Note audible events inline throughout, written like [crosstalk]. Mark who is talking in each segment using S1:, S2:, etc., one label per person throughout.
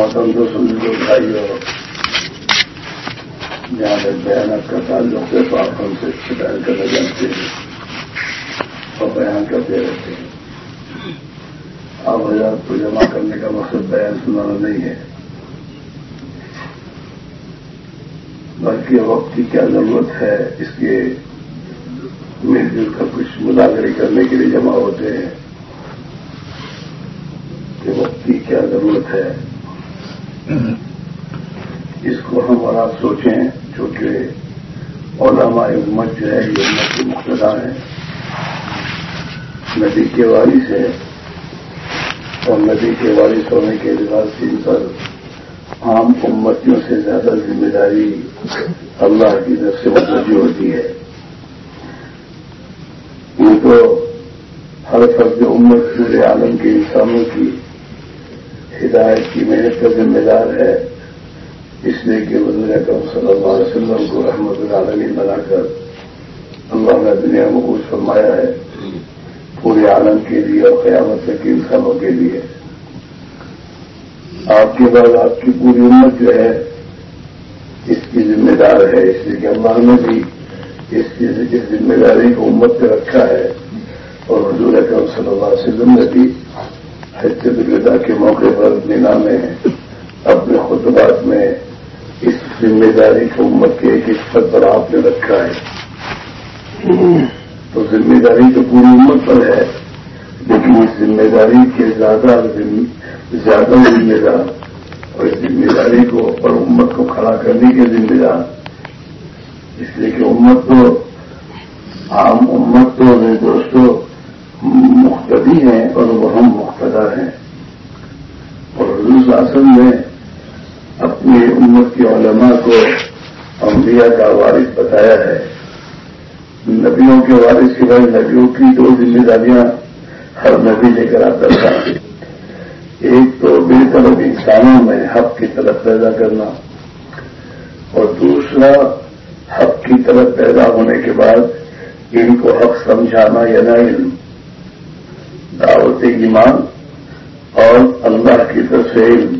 S1: موسم تو سن لو بھائی اور جہاں تک بیانات کا تعلق ہے تو آپ ہم سے بیان کرنا جانتے ہیں۔ اور بیان کرتے رہتے ہیں۔ آپ حضرات کو جمع کرنے کا مقصد بیان سنانا نہیں ہے۔ بلکہ وقت کی کیا ضرورت ہے، اس کے مل جل کر کچھ مذاکرے کرنے کے لیے جمع ہوتے ہیں۔ کہ وقت کی کیا ضرورت ہے۔ اس کو ہم اور آپ سوچیں چونکہ علماء امت جو ہے، یہ امت کے مقتدا ہیں۔ ندی کے وارث ہے اور ندی کے وارث ہونے کے لحاظ سے ان پر عام امتیوں سے زیادہ ذمہ داری اللہ کی طرف سے متوجہ ہوتی ہے۔ یہ تو ہر فرد امت پورے عالم کے انسانوں کی ہدایت کی محنت کا ذمہ دار ہے۔ اس لیے کہ وزیر اکرم صلی اللہ علیہ وسلم کو رحمت العالمی بنا کر اللہ نے دنیا کو کچھ فرمایا ہے۔ پورے عالم کے لیے اور قیامت تک کے انسانوں کے لیے۔ آپ کے بعد آپ کی پوری امت جو ہے اس کی ذمہ دار ہے۔ اس لیے کہ اللہ نے بھی اس کی ذمہ داری کو امت پہ رکھا ہے۔ اور حضور اکرم صلی اللہ علیہ وسلم نے بھی حجت الوداع کے موقع پر مینا میں، اپنے خطبات میں اس ذمہ داری کو امت کے ایک حصد پر آپ نے رکھا ہے۔ تو ذمہ داری تو پوری امت پر ہے، لیکن اس ذمہ داری کے زیادہ زیادہ ذمہ دار اور اس ذمہ داری کو اور امت کو کھڑا کرنے کے ذمہ دار۔ اس لیے کہ امت تو عام امت تو، میرے دوستوں مختدی ہیں اور وہ ہم مقتدا ہیں۔ اور حضور اصل نے اپنی امت کے علماء کو انبیاء کا وارث بتایا ہے۔ نبیوں کے وارث کے بعد نبیوں کی دو ذمہ داریاں ہر نبی لے کر آتا تھا۔ ایک تو بے طرف انسانوں میں حق کی طرف پیدا کرنا اور دوسرا، حق کی طرف پیدا ہونے کے بعد ان کو حق سمجھانا یا نہ۔ علم دعوت ایمان اور اللہ کی طرف سے علم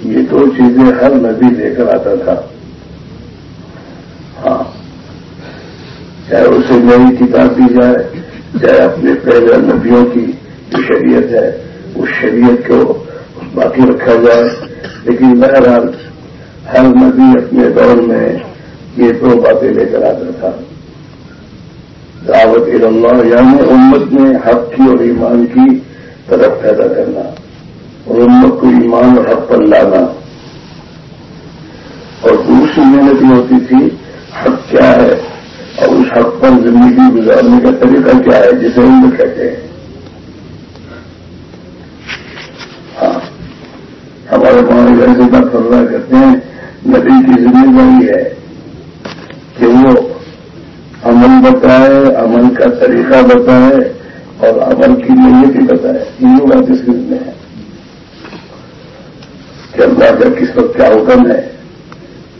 S1: یہ دو چیزیں ہر نبی لے کر آتا تھا۔ ہاں چاہے اسے نئی کتاب دی جائے، چاہے اپنے پہلے نبیوں کی جو شریعت ہے، اس شریعت کو باقی رکھا جائے۔ لیکن بہرحال، ہر نبی اپنے دور میں یہ دو باتیں لے کر آتا تھا۔ دعوت اللہ یعنی امت میں حق کی اور ایمان کی طرف پیدا کرنا اور امت کو ایمان اور حق پر لانا۔ اور دوسری محنت یہ ہوتی تھی، حق کیا ہے؟ اور اس حق پر زندگی گزارنے کا طریقہ کیا ہے، جسے ہم کہتے ہیں۔ ہاں ہمارے پاؤں ایسے بات کرتے ہیں، نبی کی ذمہ داری ہے کہ وہ عمل بتائے، عمل کا طریقہ بتائے اور عمل کی نیت ہی بتائے. تینوں بات اس میں ہے کہ اللہ کا کس وقت کیا حکم ہے؟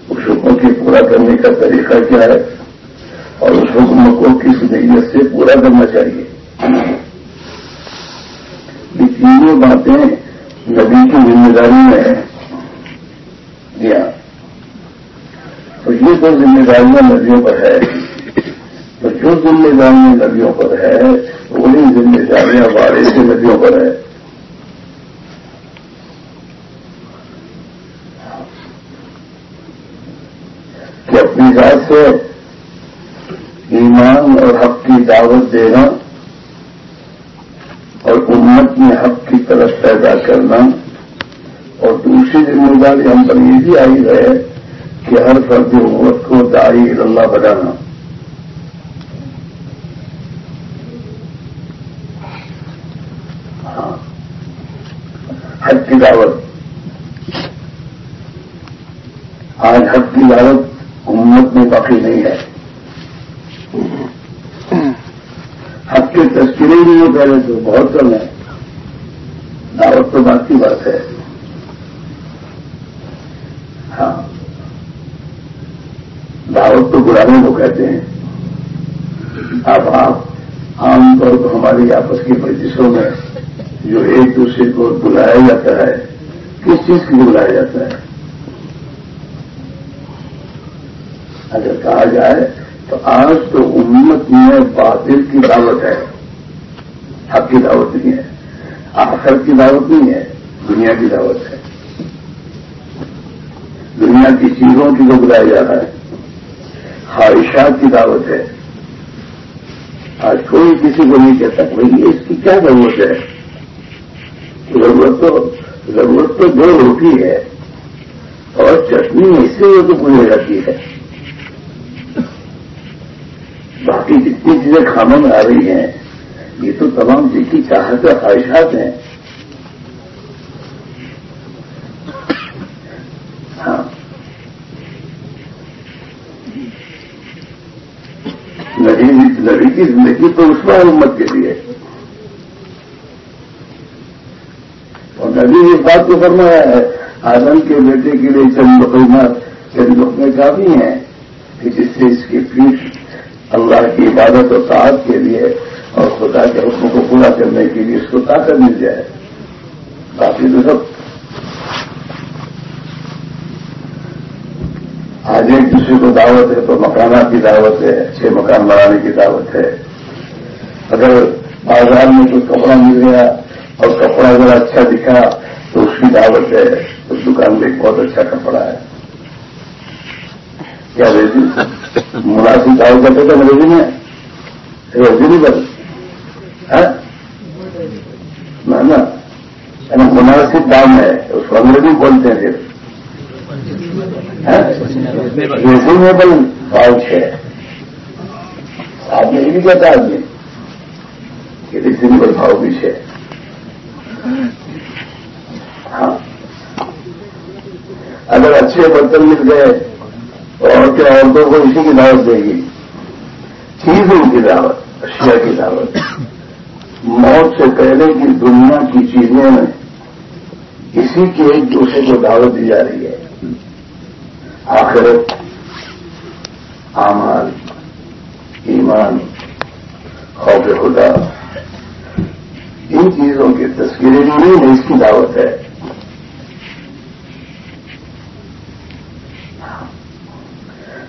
S1: اس حکم کی پورا کرنے کا طریقہ کیا ہے؟ اور اس حکم کو کس نیت سے پورا کرنا چاہیے؟ یہ تینوں باتیں نبی کی ذمہ داری میں ہے جی ہاں۔ تو یہ تو ذمہ داریاں ندیوں پر ہے جو ذمہ داریاں ندیوں پر ہے، وہی ذمہ داریاں بارے سے ندیوں پر ہے کہ اپنی ذات سے ایمان اور حق کی دعوت دینا اور امت میں حق کی طرف پیدا کرنا اور دوسری ذمہ داری ہم پر یہ بھی آئی ہے کہ ہر فرد امت کو دائی اللہ بنانا۔ کی دعوت۔ آج حق کی دعوت امت میں باقی نہیں ہے۔ حق کے تذکرے نہیں ہو پہلے تو بہت کم ہے۔ دعوت تو بات کی بات ہے۔ ہاں۔ دعوت تو بلانے کو کہتے ہیں۔ اب آپ عام طور پر ہماری آپس کی مجلسوں میں جو ایک دوسرے کو بلایا جاتا ہے، کس چیز کے لیے بلایا جاتا ہے؟ اگر کہا جائے تو آج تو امت میں باطل کی دعوت ہے، حق کی دعوت نہیں ہے، آخر کی دعوت نہیں ہے، دنیا کی دعوت ہے۔ دنیا کی چیزوں کی جو بلایا جا رہا ہے، خواہشات کی دعوت ہے۔ آج کوئی کسی کو نہیں کہتا، بھائی اس کی کیا ضرورت ہے؟ ضرورت تو ضرورت تو جو روٹی ہے۔ اور چٹنی اس سے وہ تو پوری ہو جاتی ہے۔ باقی جتنی چیزیں کھانوں میں آ رہی ہیں، یہ تو تمام جن کی چاہت اور خواہشات ہیں۔ ہاں۔ نبی کی زندگی تو اس میں امت کے لیے اور نبی اس بات کو فرمایا ہے، آدم کے بیٹے کے لیے چند مقدمات چند لوگ کافی ہیں، کہ جس سے اس کی پیٹ اللہ کی عبادت و تعداد کے لیے اور خدا کے حکم کو پورا کرنے کے لیے اس کو طاقت مل جائے۔ باقی تو سب۔ آج ایک دوسرے کو دعوت ہے تو مکانات کی دعوت ہے اچھے مکان بنانے کی دعوت ہے۔ اگر بازار میں کوئی کپڑا مل گیا اور کپڑا اگر اچھا دکھا کی دعوت ہے، اس دکان میں بہت اچھا کپڑا ہے۔ کیا ریزی مناسب دعوت کرتے تھے ریزی میں؟ ریزی نہیں بس ہاں؟ نا یعنی مناسب دام ہے، اس کو انگریزی بولتے ہیں پھر۔ ہاں؟ ریزنیبل پاؤچ ہے۔ آپ نے یہ بھی کہتا آدمی کہ ریزنیبل بھاؤ بھی ہے۔ اگر اچھے برتن مل گئے تو کیا عورتوں کو اسی کی دعوت دے گی؟ چیزوں کی دعوت، اشیاء کی دعوت۔ موت سے پہلے کی دنیا کی چیزوں میں اسی کی ایک دوسرے کو دعوت دی جا رہی ہے۔ آخرت آمال ایمان، خوف خدا۔ ان چیزوں کی تصویریں نہیں ہے اس کی دعوت ہے۔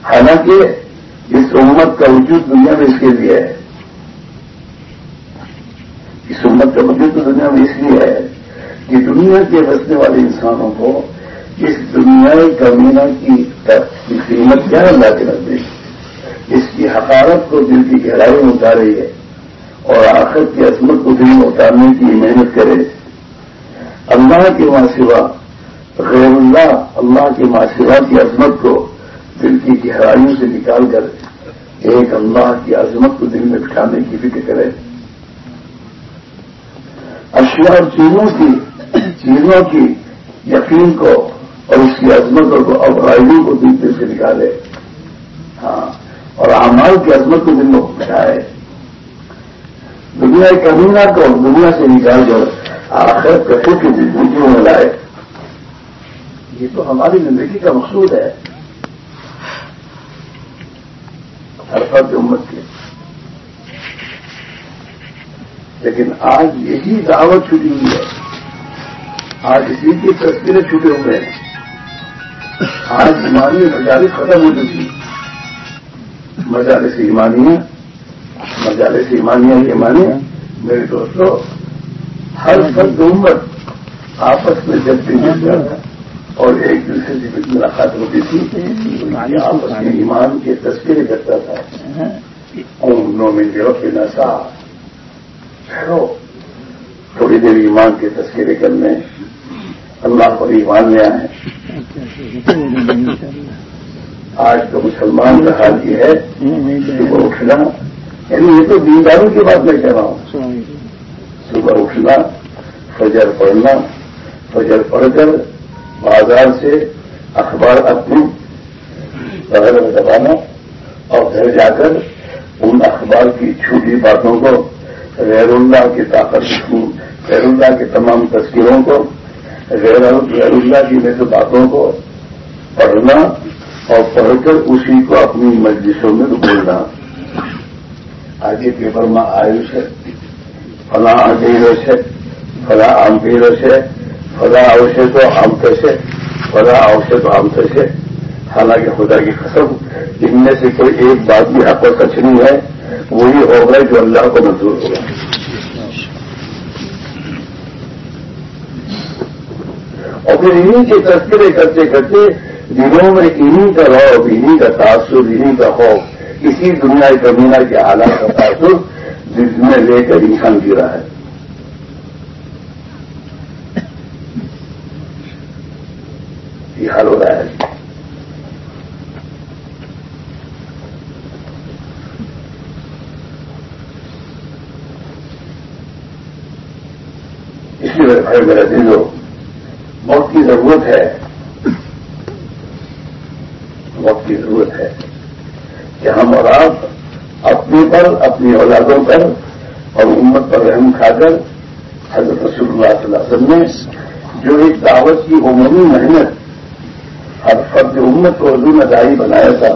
S1: حالانکہ اس امت کا وجود دنیا میں اس کے لیے ہے۔ اس امت کا وجود تو دنیا میں اس لیے ہے کہ دنیا کے بسنے والے انسانوں کو اس دنیا کمینہ کی قیمت کیا اللہ کے نزدیک اس کی حقارت کو دل کی گہرائی میں اتارے ہے اور آخر کی عظمت کو دل میں اتارنے کی محنت کرے۔ اللہ کے ماں سوا غیر اللہ اللہ کے ماں سوا کی عظمت کو دل کی گہرائیوں سے نکال کر ایک اللہ کی عظمت کو دل میں بٹھانے کی فکر کرے۔ اشیاء اور چیزوں کی چیزوں کی یقین کو اور اس کی عظمت اور ابرائیوں کو دل دل سے نکالے۔ ہاں اور اعمال کی عظمت کو دل میں بٹھائے۔ دنیا کمینہ کو دنیا سے نکال کر آخر کٹو کی زندگیوں میں لائے۔ یہ تو ہماری زندگی کا مقصود ہے۔ ہر فرد امت کے لیکن آج یہی دعوت چھٹی ہوئی ہے۔ آج اسی کی تصویریں چھوٹے ہوئے ہیں۔ آج ایمانی مجالس ختم ہو چکی مجالس ایمانی مجالس ایمانیاں یہ مانی میرے دوستوں ہر فرد امت آپس میں جب بھی مل جاتا اور ایک دوسرے سے بھی ملاقات ہوتی تھی آپس میں ایمان کے تذکرے کرتا تھا نو منٹ کے نسا۔ ٹھہرو۔ تھوڑی دیر ایمان کے تذکرے کرنے۔ اللہ پر ایمان لے آئے آج تو مسلمان کا حال یہ ہے صبح اٹھنا۔ یعنی یہ تو دینداروں کی بات میں کہہ رہا ہوں۔ صبح اٹھنا فجر پڑھنا فجر پڑھ کر بازار سے اخبار اپنی بغیر میں دبانا اور گھر جا کر ان اخبار کی چھوٹی باتوں کو، غیر اللہ کی طاقت غیر اللہ کے تمام تذکروں کو، غیر اللہ کی میں باتوں کو پڑھنا اور پڑھ کر اسی کو اپنی مجلسوں میں بولنا آگے پیپر میں آیوش ہے، فلاں آگے رش ہے، فلاں آم پی رش ہے۔ خدا اوشے تو عام سے خدا اوشے تو عام سے حالانکہ خدا کی قسم، ان میں سے کوئی ایک بات بھی حق و سچ نہیں ہے، وہی ہوگا جو اللہ کو منظور ہوگا۔ اور پھر انہیں کے تذکرے کرتے کرتے دنوں میں انہیں کا روب انہیں کا تاثر انہیں کا خوف، اسی دنیا کمینہ کے حالات کا تاثر جس میں لے کر انسان گرا ہے۔ حال ہو رہا ہے۔ اس لیے بھائی میرا دل ہو کی ضرورت ہے۔ وقت کی ضرورت ہے کہ ہم اور آپ اپنے پر، اپنی اولادوں پر اور امت پر رحم کھا کر حضرت رسول اللہ صلی اللہ علیہ وسلم نے جو ایک دعوت کی عمومی محنت ہر فرد امت کو اردو میں دائی بنایا تھا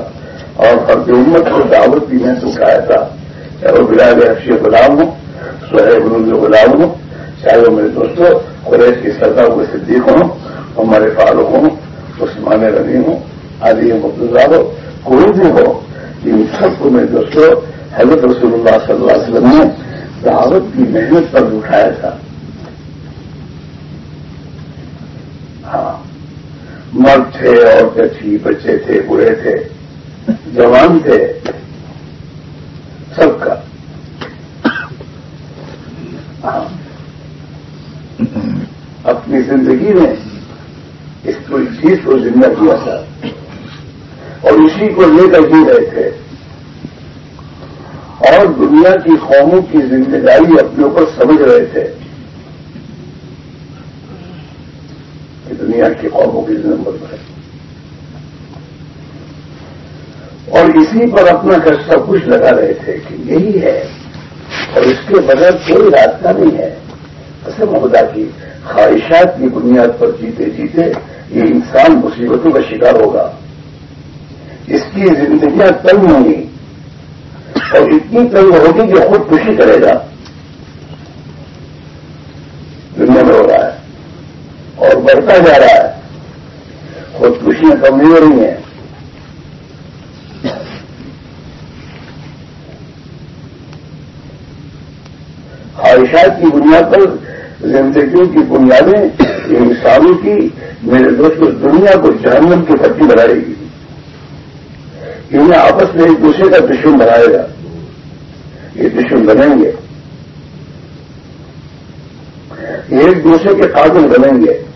S1: اور فرد امت کو دعوت کی میں سکھایا تھا۔ چاہے وہ بلال افشی غلام ہوں سہیب غلام ہوں چاہے وہ میرے دوستوں قریش کی سزا ہوئے صدیق ہوں ہمارے فاروق ہوں، عثمان رنی ہوں، علی مبتلا ہو کوئی بھی ہو، ان سب کو میرے دوستوں حضرت رسول اللہ صلی اللہ علیہ وسلم نے دعوت کی محنت پر اٹھایا تھا۔ ہاں۔ مرد تھے، عورتیں تھی بچے تھے، بوڑھے تھے، جوان تھے، سب کا۔ اپنی زندگی میں اس کو چیز کو زندہ کیا تھا۔ اور اسی کو لے کر جی رہے تھے۔ اور دنیا کی قوموں کی ذمہ داری اپنے اوپر سمجھ رہے تھے۔ کہ دنیا کی قوموں کی ذمہ ہے۔ اور اسی پر اپنا سب کچھ لگا رہے تھے کہ یہی ہے۔ اور اس کے بغیر کوئی راستہ نہیں ہے۔ ایسے خدا کی خواہشات کی بنیاد پر جیتے جیتے یہ انسان مصیبتوں کا شکار ہوگا۔ اس کی زندگیاں تنگ ہوں گی۔ اور اتنی تنگ ہوگی کہ خود خوشی کرے گا۔ دنیا میں ہو رہا ہے۔ اور بڑھتا جا رہا ہے۔ خود خوشیاں کم نہیں ہو رہی ہیں خواہشات کی بنیاد پر زندگیوں کی بنیادیں انسانوں کی، میرے دوست دنیا کو جہنم کی بھرتی بنائے گی۔ انہیں آپس میں ایک دوسرے کا دشمن بنائے گا۔ یہ دشمن بنیں گے۔ ایک دوسرے کے قابل بنیں گے۔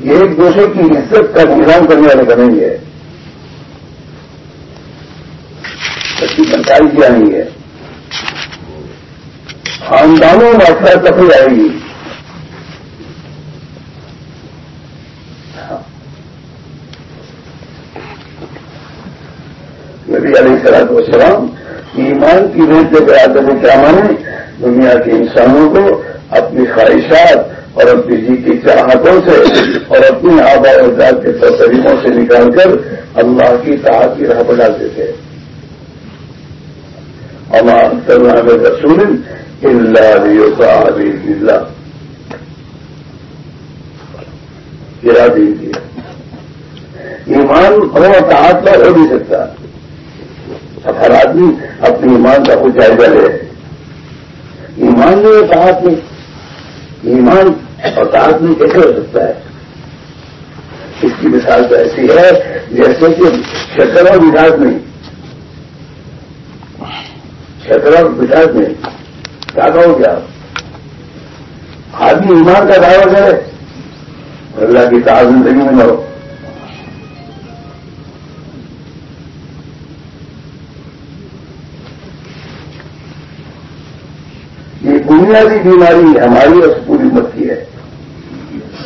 S1: ایک دوسرے کی عزت کا نظام کرنے والے بنیں گے سچی کی آئیں گے خاندانوں میں افراد تفریح آئے گی۔ ہاں۔ نبی علیہ سلاد وسلام ایمان کی ریت کے برادر کیا مانے دنیا کے انسانوں کو اپنی خواہشات اور اپنی جی کی چاہتوں سے اور اپنی آبا اجاد کے طریقوں سے نکال کر اللہ کی طاقت کی راہ بناتے تھے۔ ہمارے رسول اللہ گرا دیجیے ایمان اور تعداد پر ہو نہیں سکتا۔ اب ہر آدمی اپنی ایمان کا کچھ جائزہ لے۔ ایمان میں اتحاد میں۔ ایمان اور تعداد میں کیسے ہو سکتا ہے؟ اس کی مثال تو ایسی ہے، جیسے کہ شکر اور مزاج میں شکر اور مزاج میں کیا کہو کیا آدمی ایمان کا دعویٰ کرے، اللہ کی تعداد زندگی میں نہ ہو یہ بنیادی بیماری، ہماری اور پوری کی ہے۔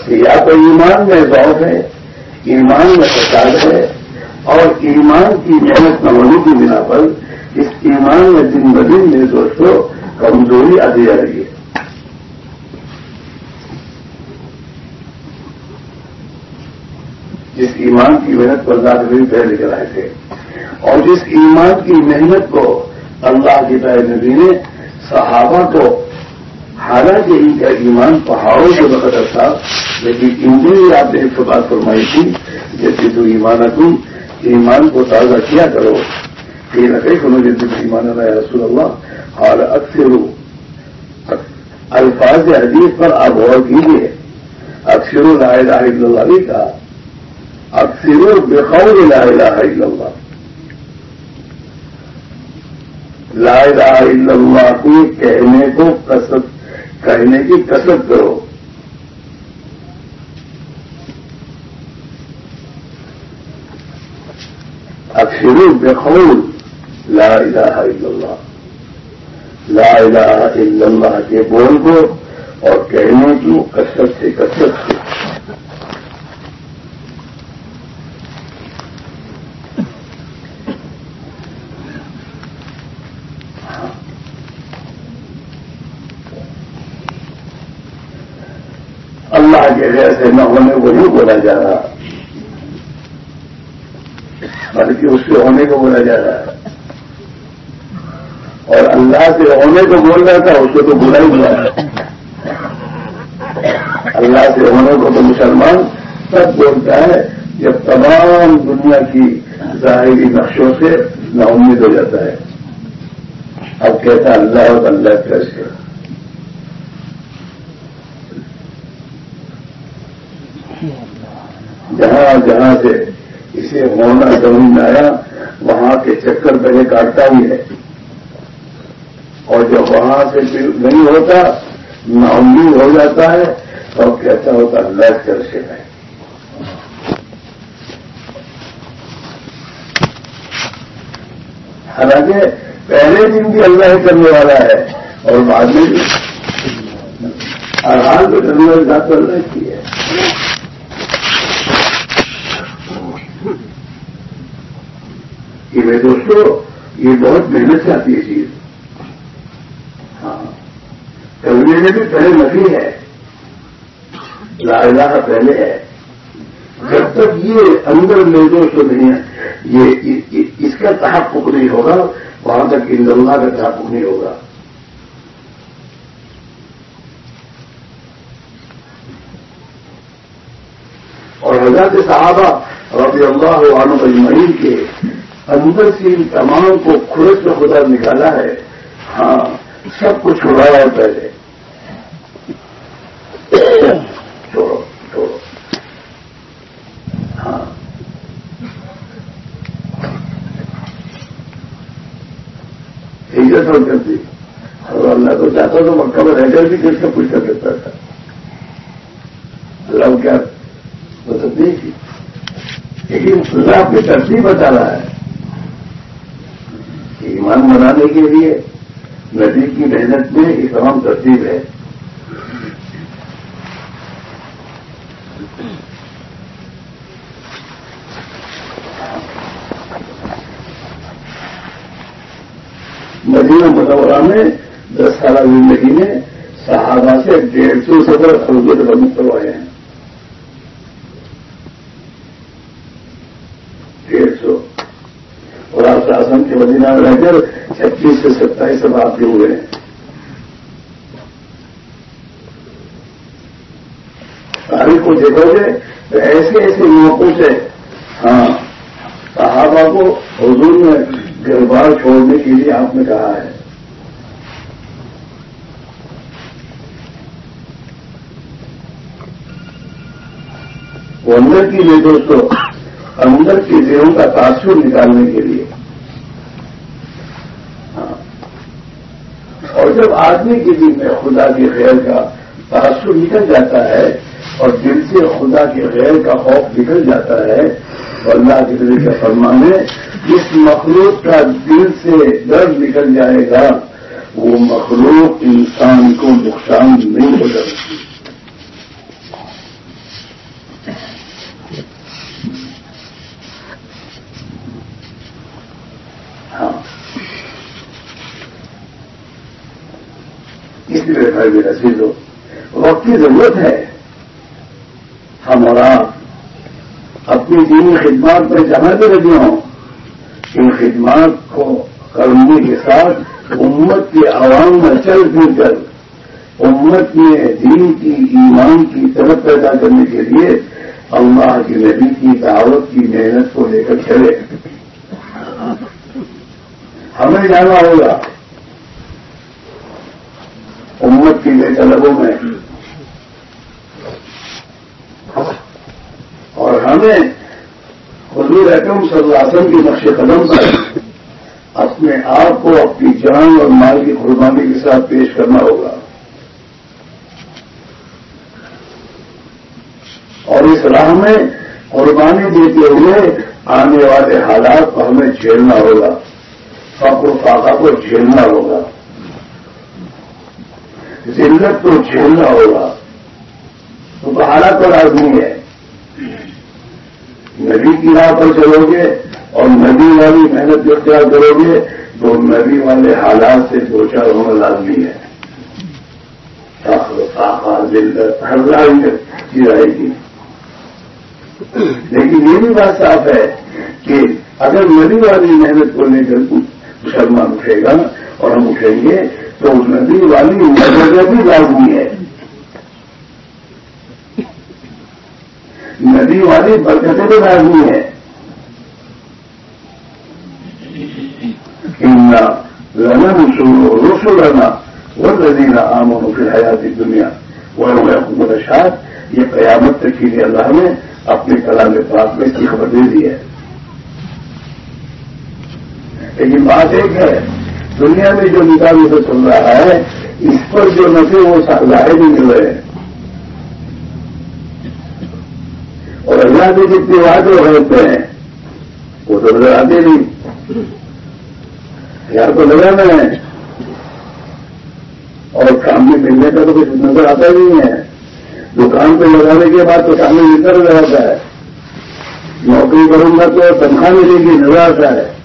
S1: کہ یا تو ایمان میں ذوق ہے، ایمان میں فساد ہے، اور ایمان کی محنت نہ ہونے کی بنا پر اس ایمان میں دن بدن میرے دوستوں کمزوری آتی جا رہی ہے۔ جس ایمان کی محنت کو اللہ نبی پہلے کر آئے تھے، اور جس ایمان کی محنت کو اللہ کی پہلے نبی نے صحابہ کو حالانکہ ان کا ایمان پہاڑوں کے بقدر تھا، لیکن ان آپ نے ایک بات فرمائی تھی، جیسے تو ایمان تم ایمان کو تازہ کیا کرو۔ کہ رکھے کو مجھے تم ایمان رہا رسول اللہ اور اکثر الفاظ حدیث پر آپ غور کیجیے اکثر لا الہ الا اللہ بھی کہا اکثر بخور لا الہ الا اللہ۔ لا الہ الا اللہ کو کہنے کو کسرت کہنے کی کسرت کرو۔ اکثر بخول لا الہ الا اللہ۔ لا الہ الا اللہ کے بول کو اور کہنے کی کثرت سے کثرت سے اللہ کے جیسے نہ بولا جا رہا۔ بلکہ اس سے ہونے کو بولا جا رہا۔ ہے اور اللہ سے ہونے کو بول رہا تھا، اس کو تو بلا ہی بلا اللہ سے ہونے کو تو مسلمان سب بولتا ہے جب تمام دنیا کی ظاہری نقشوں سے نا امید ہو جاتا ہے۔ اب کہتا اللہ اور اللہ کیسے جہاں جہاں سے اسے ہونا سمجھ میں آیا، وہاں کے چکر پہلے کاٹتا ہی ہے۔ اور جب وہاں سے پھر نہیں ہوتا امید ہو جاتا ہے، تو کیسا ہوتا اللہ کر سے ہے۔ حالانکہ پہلے دن بھی اللہ ہی کرنے والا ہے، اور بعد میں بھی۔ آرام میں کرنے والی بات اللہ کی ہے۔ کہ میں دوستوں یہ بہت محنت سے آتی ہے چیز۔ ہاں۔ کبھی میں بھی پہلے نفی ہے۔ لا الہ پہلے ہے۔ جب تک یہ اندر میں جو نہیں ہے۔ یہ اس کا تحفظ نہیں ہوگا۔ وہاں تک ان اللہ کا تحفظ نہیں ہوگا۔ اور حضرت صحابہ رضی اللہ عنہ اجمعین کے اندر سے ان تمام کو کھرس میں خدا نکالا ہے۔ ہاں سب کچھ چھڑایا پہلے۔ چھوڑو چھوڑو۔ ہاں۔ ہجرت اور کرتی اور اللہ کو چاہتا تو مکہ میں رہ کر بھی کس کا پوچھ کر دیتا تھا۔ اللہ کیا مدد نہیں کی لیکن اللہ اپنی ترتیب بتا رہا ہے۔ ایمان بنانے کے لیے ندی کی محنت میں یہ تمام ترتیب ہے۔ مدینہ مدورہ میں دس سالہ زندگی میں صحابہ سے ڈیڑھ سو سفر حضور بند کروائے ہیں ڈیڑھ سو اور آپ شاسن رہ کر چھتیس سے ستائیس سب آپ کے ہوئے ہیں۔ تاریخ کو دیکھو گے تو ایسے ایسے موقعوں سے ہاں صحابہ کو حضور میں گھر بار چھوڑنے کے لیے آپ نے کہا ہے۔ وہ اندر کی لیے دوستوں اندر کی دیہوں کا تاثر نکالنے کے لیے ہاں۔ اور جب آدمی کے دل میں خدا کے غیر کا تاثر نکل جاتا ہے اور دل سے خدا کے غیر کا خوف نکل جاتا ہے، تو اللہ کے دل کا فرمانے، جس مخلوق کا دل سے درد نکل جائے گا، وہ مخلوق انسان کو نقصان نہیں ہو سکتی ہاں اس لیے بھائی میرا سیزو وقت کی ضرورت ہے۔ ہم اور آپ اپنی دینی خدمات پر جمع کر لگے ہوں۔ ان خدمات کو کرنے کے ساتھ امت کے عوام میں چل پھر کر، امت میں دین کی، ایمان کی طرف پیدا کرنے کے لیے اللہ کی نبی کی دعوت کی محنت کو لے کر چلے۔ ہمیں جانا ہوگا۔ امت طلبوں میں اور ہمیں حضور اکرم صلی اللہ علیہ وسلم کی نقش قدم پر اپنے آپ کو اپنی جان اور مال کی قربانی کے ساتھ پیش کرنا ہوگا۔ اور اس راہ میں قربانی دیتے ہوئے آنے والے حالات کو ہمیں جھیلنا ہوگا۔ فقر فاقہ کو جھیلنا ہوگا۔ ذلت کو جھیلنا ہوگا۔ تو حالات پر آدمی ہے۔ نبی کی راہ پر چلو گے اور نبی والی محنت جو کیا کرو گے، تو نبی والے حالات سے دو چار ہونا لازمی ہے۔ ہر گی۔ لیکن یہ بھی بات صاف ہے کہ اگر نبی والی محنت کو لے کر مسلمان اٹھے گا اور ہم اٹھیں گے تو نبی والی محنت بھی لازمی ہے۔ ندی والی برکتیں بھی لازمی ہے رسو رہنا وہ رضینا عام پھر حیاتی دنیا وہ حکومت اشاد یہ قیامت تک کے لیے اللہ نے اپنے کلام پاک میں کی خبر دے دی ہے۔ لیکن بات ایک ہے دنیا میں جو نکال سے چل رہا ہے، اس پر جو نفے وہ ظاہر نہیں مل رہے ہیں اور اللہ کے جتنے وعدے ہوتے ہیں، وہ تو نظر آتے نہیں۔ یار تو لگانا ہے۔ اور کام میں ملنے کا تو کچھ نظر آتا ہی نہیں ہے۔ دکان پہ لگانے کے بعد تو سامنے ملتا نظر آتا ہے۔ نوکری کروں گا تو تنخواہ ملے گی، نظر آتا ہے۔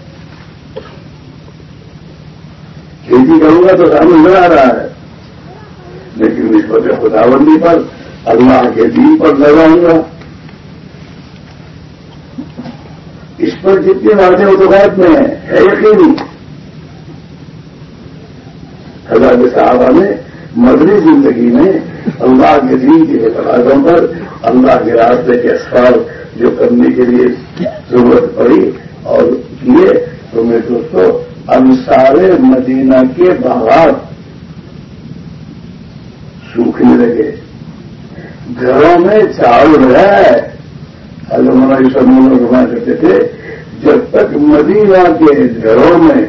S1: کھیتی کروں گا تو سامنے نظر آ رہا ہے۔ لیکن اس پر خدا بندی پر، اللہ کے دین پر لگاؤں گا، اس پر جتنے واضح ادوات میں ہے یقینی۔ حضرت صاحبہ نے مدنی زندگی میں اللہ کے دین کے اعتراضوں پر، اللہ کے راستے کے اسفار جو کرنے کے لیے ضرورت پڑی اور کیے، تو میں دوستوں انصار مدینہ کے باغات سوکھنے لگے۔ گھروں میں چاول ہے۔ ہماری سمون گھما کرتے تھے، جب تک مدینہ کے گھروں میں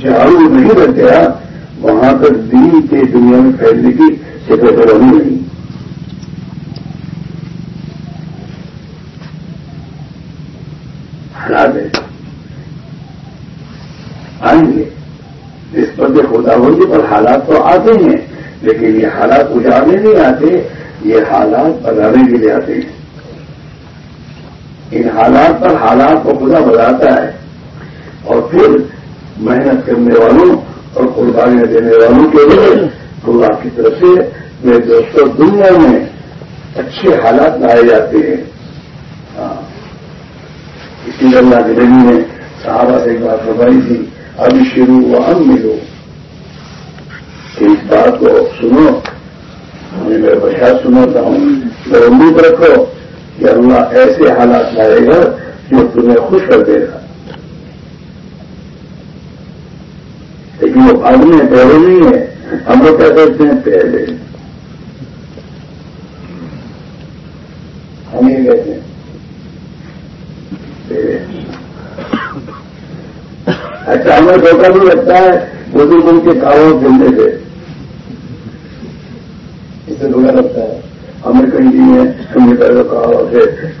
S1: جھاڑو نہیں رکھ گیا، وہاں تک دین کے دنیا میں پھیلنے کی شکر نہیں حالات ہے آئیں گے۔ اس پر جو خدا ہوگی پر حالات تو آتے ہیں، لیکن یہ حالات اجاڑنے نہیں آتے، یہ حالات بنانے کے لیے آتے ہیں۔ ان حالات پر حالات کو خدا بتاتا ہے۔ اور پھر محنت کرنے والوں اور قربانیاں دینے والوں کے لیے اللہ کی طرف سے میرے دوستوں دنیا میں اچھے حالات لائے جاتے ہیں۔ ہاں۔ اسی اللہ کے نبی نے صحابہ سے ایک بات فرمائی تھی ابھی شروع و ہم ملو اس بات کو سنو. میں میرا سناتا ہوں. میں امید رکھو کہ اللہ ایسے حالات لائے گا جو تمہیں خوش کر دے گا. لیکن وہ آدمی پہلے نہیں ہے ہم لوگ کیا کرتے ہیں؟ پہلے. ہم یہ کہتے ہیں. اچھا ہمیں دھوکہ بھی لگتا ہے بزرگ ان کے کاروبار دلنے سے اس سے دھوکہ لگتا ہے۔ ہمیں کہیں دیے ہمیں پہلے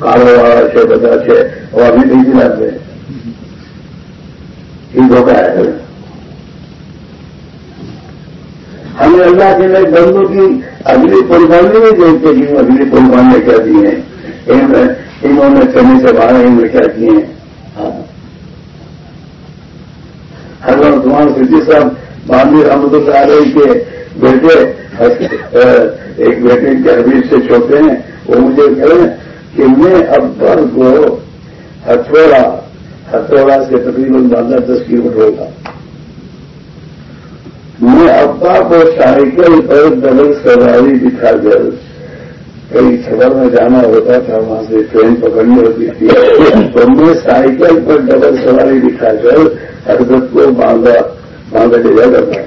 S1: کاروبار سے بتا سے اور ابھی نہیں دلاتے یہ دھوکہ ہے۔ ہمیں اللہ کے نئے بندوں کی اگلی قربانی نہیں دیکھتے کہ اگلی قربانیاں کیا دی ہیں۔ انہوں نے چنے سے باہر ان میں کیا کیے ہیں ہاں۔ حضرت عثمان صدیق جی صاحب باندھی رحمت اللہ علیہ کے بیٹے ایک بیٹے کے حبیب سے چھوٹے ہیں، وہ مجھے کہیں کہ میں ابر کو ہتھوڑا ہتھوڑا سے تقریباً بارہ دس کلو میٹر ہوگا۔ میں ابا کو سائیکل پر ڈبل سواری دکھا کر کئی خبر میں جانا ہوتا تھا، وہاں سے ٹرین پکڑنی ہوتی تھی۔ تو میں سائیکل پر ڈبل سواری دکھا کر حرکت کو باندھا باندھا لے جا کرتا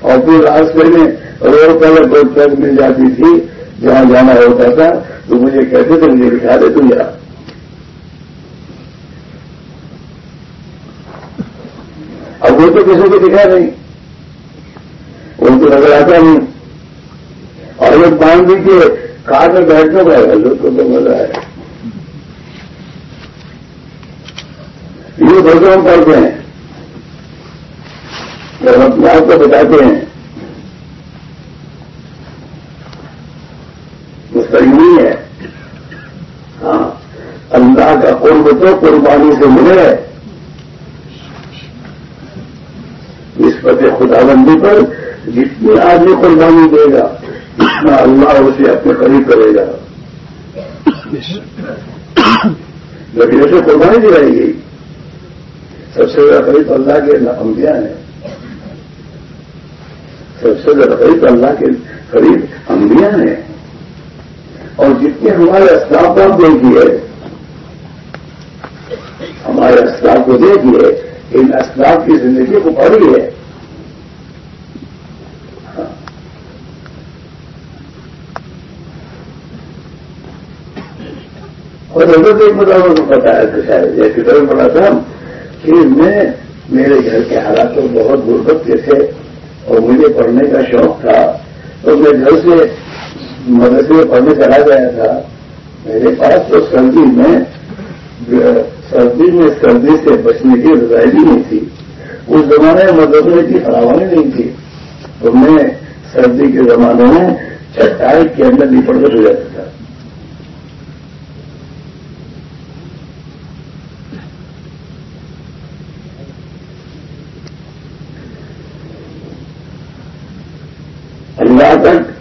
S1: اور پھر راستے میں روڈ پر روڈ تک مل جاتی تھی، جہاں جانا ہوتا تھا، تو مجھے کہتے تھے، مجھے دکھا دے تو یا اب وہ تو کسی کو دکھا نہیں۔ ان کو نظر آتا نہیں۔ اور یہ باندھ دیجیے کار میں بیٹھنے کا ہے لوگ کو تو مزہ ہے یہ بڑے ہم کرتے ہیں۔ جب اپنے آپ کو بتاتے ہیں۔ صحیح نہیں ہے۔ ہاں۔ اللہ کا قرب تو قربانی سے ملے۔ نسبت خدا بندی پر جتنی آدمی قربانی دے گا اتنا اللہ اسے اپنے قریب کرے گا۔ لیکن اسے قربانی رہے گی۔ سب سے زیادہ قریب اللہ کے انبیاء ہیں۔ سب سے زیادہ قریب اللہ کے قریب انبیاء ہیں۔ اور جتنے ہمارے اسلام کو دیکھیے ہمارے اسلام کو دیکھیے ان اسلام کی زندگی کو پڑھی ہے۔ اور حضرت ایک مطلب کو پتا ہے کہ شاید یہ کتاب پڑا تھا کہ میں میرے گھر کے حالات تو بہت غربت کے تھے اور مجھے پڑھنے کا شوق تھا۔ تو میں گھر سے مدرسے میں پڑھنے چلا گیا تھا۔ میرے پاس تو سردی میں سردی میں سردی سے بچنے کی رضائی بھی نہیں تھی۔ اس زمانے میں مدرسے کی فراوانی نہیں تھی۔ تو میں سردی کے زمانے میں چٹائی کے اندر نہیں کر ہو جاتا تھا اللہ تک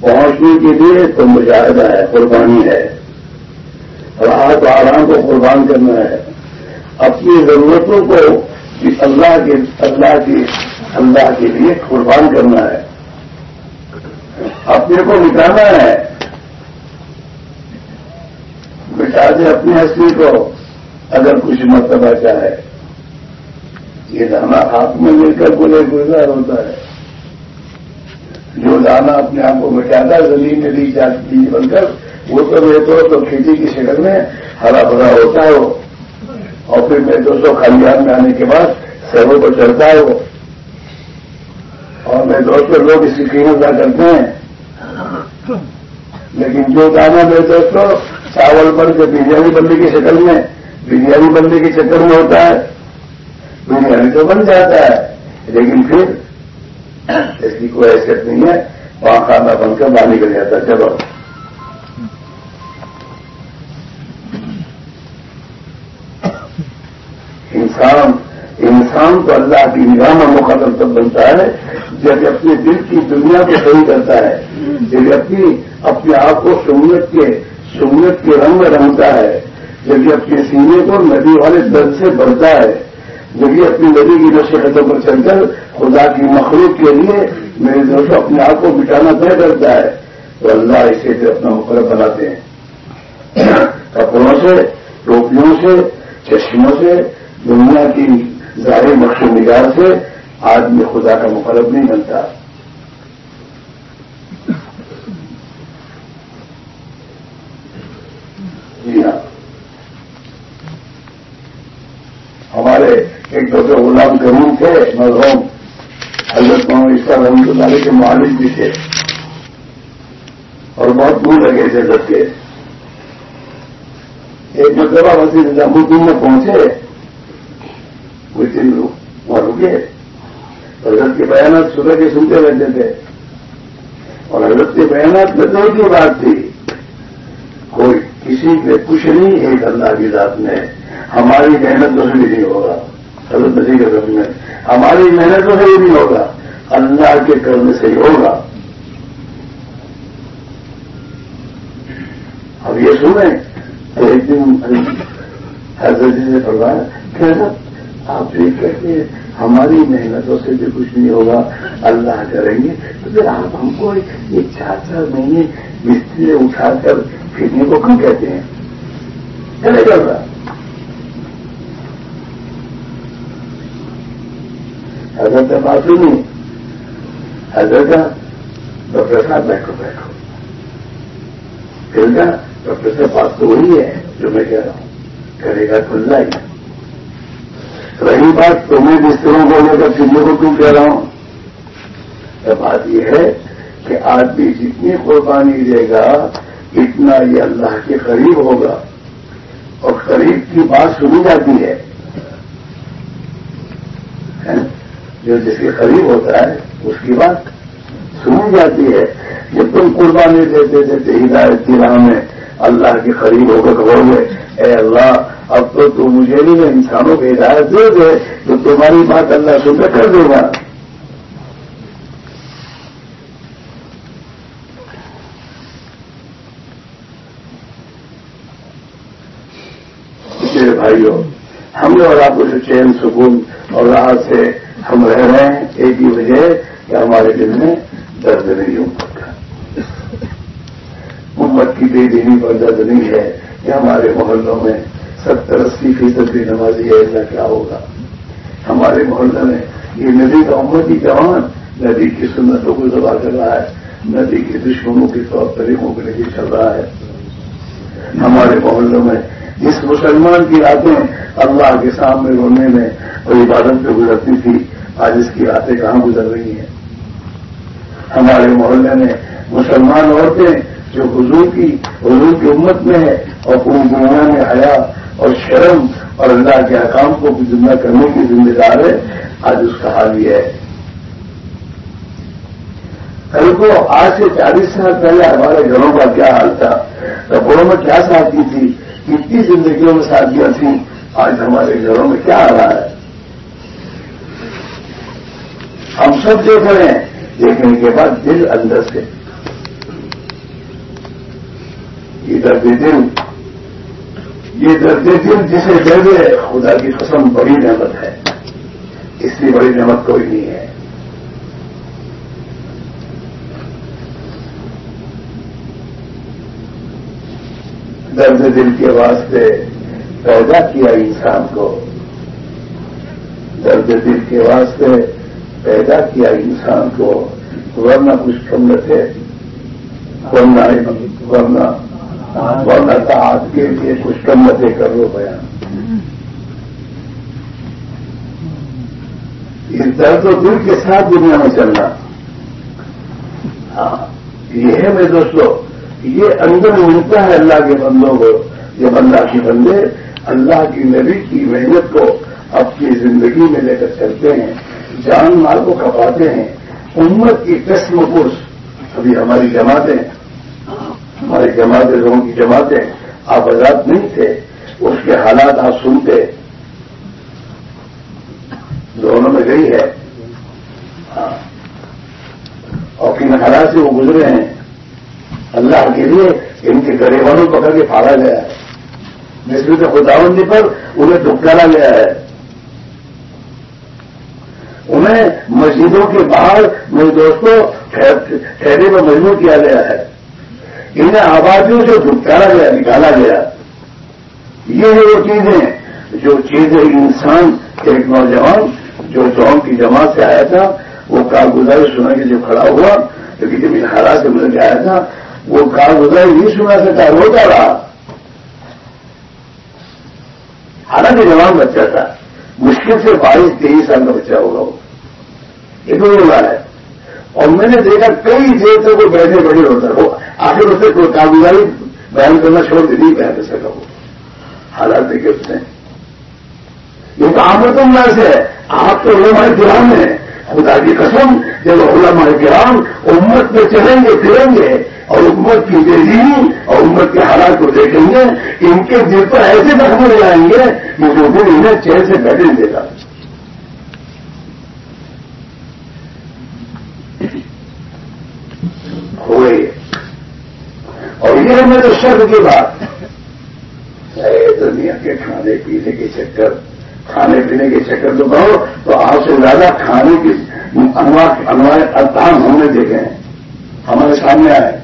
S1: پہنچنے کے لیے تو مجاہدہ ہے، قربانی ہے۔ راحت آرام کو قربان کرنا ہے۔ اپنی ضرورتوں کو اللہ کے، اللہ کی، اللہ کے لیے قربان کرنا ہے۔ اپنے کو مٹانا ہے۔ مٹا دے اپنی ہستی کو، اگر کچھ مرتبہ چاہے۔ یہ دانا ہاتھ میں مل کر بولے گزار ہوتا ہے۔ جو دانا اپنے آپ کو مٹاتا زمین میں لی جاتی بن کر، وہ تو تو کھیتی کی شکل میں ہرا بھرا ہوتا ہے وہ۔ اور پھر میں دوستوں خالیان میں آنے کے بعد سیروں پر چڑھتا ہے وہ۔ اور میں دوستوں لوگ اس کی قیمت ادا کرتے ہیں۔ لیکن جو دانا میرے دوستوں چاول پر جو بریانی بندی کی شکل میں، بریانی بندی کے چکر میں ہوتا ہے، بریانی تو بن جاتا ہے، لیکن پھر اس کی کوئی حیثیت نہیں ہے۔ وہاں کھانا بن کر باہر نکل جاتا چلو انسان انسان تو اللہ کی نگاہ میں مقدم تب بنتا ہے جب اپنے دل کی دنیا کو صحیح کرتا ہے۔ جب اپنی اپنے آپ کو سنت کے سنت کے رنگ میں رنگتا ہے۔ جب اپنے سینے کو ندی والے درد سے بڑھتا ہے۔ جب یہ اپنی ندی کی نشقتوں پر چل کر خدا کی مخلوق کے لیے میرے دوستوں اپنے آپ کو مٹانا طے کرتا ہے۔ تو اللہ اسے بھی اپنا مقرر بناتے ہیں۔ کپڑوں سے، ٹوپیوں سے، چشموں سے، دنیا کی ظاہر مخصوص نگار سے آدمی خدا کا مقرب نہیں بنتا جی ہاں ہمارے ایک دو غلام کریم تھے، مرحوم حضرت محمد عیسیٰ رحمۃ اللہ کے معالج بھی تھے۔ اور بہت دور لگے تھے حضرت کے۔ ایک مرتبہ مسجد نظام الدین میں پہنچے کچھ دن وہاں رکے۔ حضرت کے بیانات صبح کے سنتے رہتے تھے۔ اور حضرت کے بیانات میں تو کی بات تھی، کوئی کسی پہ کچھ نہیں، ایک اللہ کی ذات میں ہماری محنت تو بھی نہیں ہوگا۔ حضرت نسی کے سمجھ میں ہماری محنت تو صحیح نہیں ہوگا، اللہ کے کرنے سے ہی ہوگا۔ اب یہ سنیں، تو ایک دن حضرت جی نے فرمایا کہ آپ یہ کہتے ہیں، ہماری محنتوں سے بھی کچھ نہیں ہوگا، اللہ کریں گے۔ تو پھر آپ ہم کو یہ چار چار مہینے مستری اٹھا کر پھرنے کو کیوں کہتے ہیں؟ چلے کر رہا حضرت معصومی حضرت ڈاکٹر صاحب، بیٹھو بیٹھو۔ پھر کا ڈاکٹر صاحب، بات تو وہی ہے جو میں کہہ رہا ہوں۔ کرے گا کھلنا ہی رہی بات تو میں جس طرح بولنے کا کو کیوں کہہ رہا ہوں؟ بات یہ ہے کہ آدمی جتنی قربانی دے گا، اتنا یہ اللہ کے قریب ہوگا۔ اور قریب کی بات سنی جاتی ہے۔ جو جس کے قریب ہوتا ہے، اس کی بات سنی جاتی ہے۔ جب تم قربانی دیتے دیتے ہدایت کی راہ میں اللہ کے قریب ہو کر کہو گے، اے اللہ، اب تو تو مجھے نہیں انسانوں کی ہدایت دے دے تو تمہاری بات اللہ سن کر دے گا۔ بھائیوں ہم نے اور آپ کو جو چین، سکون اور راحت سے ہم رہ رہے ہیں ایک ہی وجہ کہ ہمارے دل میں درد نہیں امت کا امت کی بے دینی پر درد نہیں ہے کہ ہمارے محلوں میں ستر اسی فیصد بھی نمازی ہے ایسا کیا ہوگا؟ ہمارے محلے میں یہ ندی کا امتی جوان ندی کی سنتوں کو دبا کر رہا ہے ندی کے دشمنوں کے طور طریقوں کے لیے چل رہا ہے۔ ہمارے محلوں میں جس مسلمان کی راتیں اللہ کے سامنے رونے میں اور عبادت پہ گزرتی تھی آج اس کی راتیں کہاں گزر رہی ہیں؟ ہمارے محلے میں مسلمان عورتیں جو حضور کی حضور کی امت میں ہے، اور پوری دنیا میں حیا اور شرم اور اللہ کے احکام کو بھی ذمہ کرنے کی ذمہ دار ہے، آج اس کا حال یہ ہے۔ کل کو آج سے چالیس سال پہلے ہمارے گھروں کا کیا حال تھا؟ ربڑوں میں کیا ساتھی تھی؟ کتنی زندگیوں میں شادیاں تھیں؟ آج ہمارے گھروں میں کیا آ رہا ہے؟ ہم سب دیکھ رہے ہیں۔ دیکھنے کے بعد دل اندر سے۔ یہ درد دل۔ یہ درد دل جسے درد ہے خدا کی قسم بڑی نعمت ہے۔ اس لیے بڑی نعمت کوئی نہیں ہے۔ درد دل کے واسطے پیدا کیا انسان کو۔ درد دل کے واسطے پیدا کیا انسان کو، ورنہ کچھ کم تھے ورنہ ورنہ ورنہ آج کے لیے کچھ کم تھے کر لو بیان۔ اس درد و دل کے ساتھ دنیا میں چلنا ہاں یہ ہے میرے دوستوں یہ اندر ملتا ہے اللہ کے بندوں کو۔ جب اللہ کے بندے اللہ کی نبی کی محنت کو اپنی زندگی میں لے کر چلتے ہیں۔ جان مال کو کپاتے ہیں، امت کی قسم پرس۔ ابھی ہماری جماعتیں ہماری جماعتیں لوگوں کی جماعتیں آپ آزاد نہیں تھے، اس کے حالات آپ سنتے۔ دونوں میں گئی ہے۔ اور کن حالات سے وہ گزرے ہیں؟ اللہ کے لیے ان کے گریبانوں پکڑ کے پھاڑا گیا ہے۔ جس میں نسبت خداوندی پر انہیں دھکالا گیا ہے۔ انہیں مسجدوں کے باہر میرے دوستوں ٹھہرے میں مجبور کیا گیا ہے۔ انہیں آبادیوں سے دھکالا گیا، نکالا گیا۔ یہ ہے وہ چیزیں جو چیزیں انسان ایک نوجوان جو چون کی جماعت سے آیا تھا، وہ کارگزاری سنا کے جو کھڑا ہوا کیونکہ جب ان حالات سے مل کے آیا تھا، وہ کارگزاری نہیں سنا سکتا روتا رہا۔ حالانکہ جوان بچہ تھا۔ مشکل سے بائیس تیئیس سال کا بچہ ہوگا وہ ایک بولا ہے اور میں نے دیکھا کئی دیر تک وہ بیٹھے بیٹھے ہوتا وہ آخر اسے کوئی کاروباری بیان کرنا چھوڑ کے نہیں بیان کر سکا وہ حالات دیکھے اس نے یہ تو آمد اللہ سے ہے آپ تو ہمارے گرام میں خدا کی قسم جب علماء کرام امت میں چلیں گے پھریں گے اور امت کی بےزینی اور امت کے حالات کو دیکھیں گے، ان کے دل پر ایسے زخم لے جائیں گے کہ جو دن انہیں چین سے بیٹھے دے گا ہوئے۔ اور یہ ہے میرے شرط کی بات۔ دنیا کے کھانے پینے کے چکر، کھانے پینے کے چکر تو کہو، تو آپ سے زیادہ کھانے کی انوائے ارتام ہم نے دیکھے ہیں۔ ہمارے سامنے آئے۔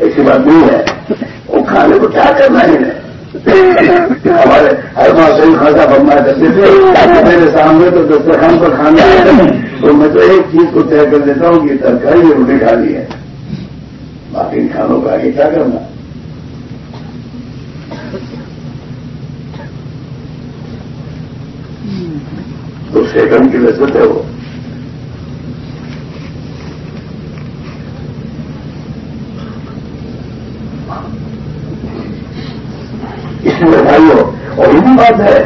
S1: ایسی بات نہیں ہے۔ وہ کھانے کو کیا کرنا ہے؟ ہمارے ہر ماں سے خاصا بننا کرتے تھے میرے سامنے تو دسترخوان پر کھانا ہے تو میں تو ایک چیز کو طے کر دیتا ہوں کہ ترکاری روٹی کھانی ہے۔ باقی کھانوں کا آگے کیا کرنا؟ تو سیکنڈ کی لذت ہے وہ اس میں بھائیوں اور یہی بات ہے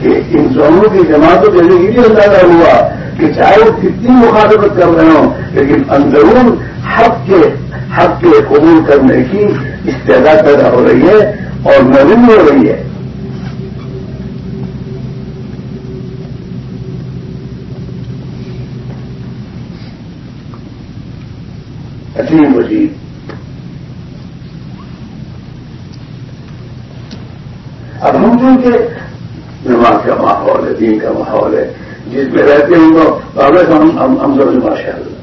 S1: کہ ان دونوں کی جماعتوں کے لیے یہ اندازہ ہوا کہ چاہے وہ کتنی مخالفت کر رہے ہوں، لیکن اندرون حق کے حق کے قبول کرنے کی استعداد پیدا ہو رہی ہے اور نرم ہو رہی ہے۔ عظیم وزیر اب ہم چونکہ نماز کا ماحول ہے، دین کا ماحول ہے، جس میں رہتے ہیں تو کاغذ ہم سب سے ماشاء اللہ۔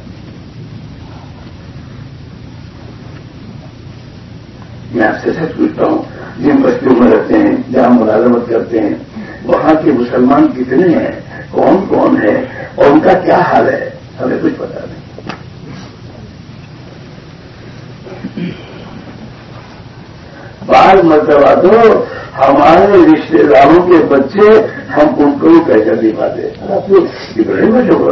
S1: میں آپ سے سچ پوچھتا ہوں، جن بستیوں میں رہتے ہیں، جہاں ملازمت کرتے ہیں، وہاں کے مسلمان کتنے ہیں؟ کون کون ہے؟ اور ان کا کیا حال ہے؟ ہمیں کچھ پتا نہیں بعض مرتبہ تو ہمارے رشتے داروں کے بچے ہم ان کو بھی پیسہ دکھاتے بڑے میں جو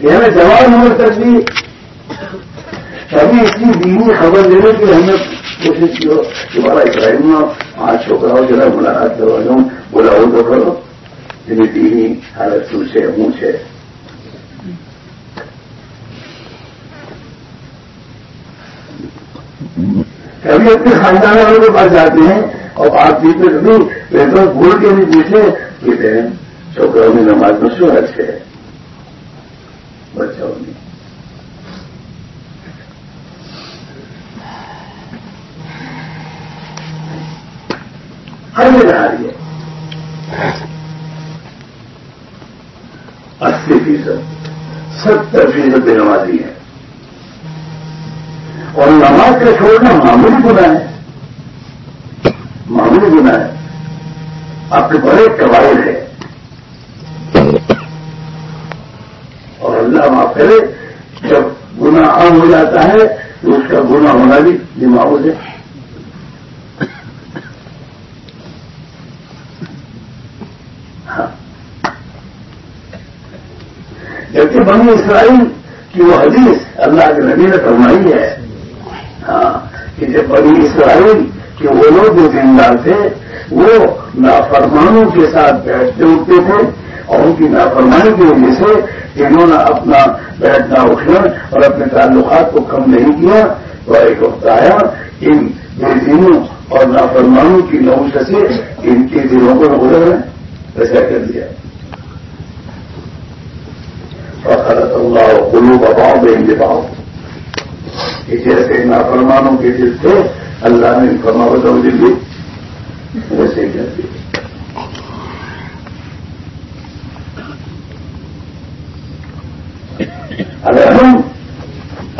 S1: یہ جوان عمر تک بھی کبھی اتنی دینی خبر دینے کی ہم نے کوشش کی ہو۔ کہ بڑا اسرائیل میں آج چھوکرا ہو جگہ ملاقات کروا دوں۔ بولا ہو تو کرو جنہیں دینی حالت تم سے، منہ سے۔ کبھی اپنے خاندان والوں کے پاس جاتے ہیں اور بات چیت میں کبھی پیٹرول بھول کے بھی پوچھے کہ بہن چھوکروں میں نماز میں سو اچھے ہے؟ بچوں میں ہر جگہ آ رہی ہے۔ اسی فیصد، ستر فیصد بے نمازی ہے اور نماز کا چھوڑنا معمولی گنا ہے۔ معمولی گنا ہے۔ آپ کے بڑے قبائل ہے اور اللہ معاف کرے، جب گنا عام ہو جاتا ہے، تو اس کا گنا ہونا بھی دماغوں سے۔ ہاں۔ جبکہ بنی اسرائیل کی وہ حدیث اللہ کے نبی نے فرمائی ہے ہاں کہ جب اسرائیل کہ وہ لوگ جو دیندار تھے، وہ نافرمانوں کے ساتھ بیٹھتے اٹھتے تھے اور ان کی نافرمانی کی وجہ سے انہوں نے اپنا بیٹھنا اٹھنا اور اپنے تعلقات کو کم نہیں کیا تو ایک وقت آیا ان بے دنوں اور نافرمانوں کی نوش سے ان کے دلوں کو گزر ایسا کر دیا۔ فخرت اللہ کلو بباؤ بے بباؤ کہ جیسے نافرمانوں کے دل تھے اللہ نے فرما دل دی، ویسے کر دی اگر ہم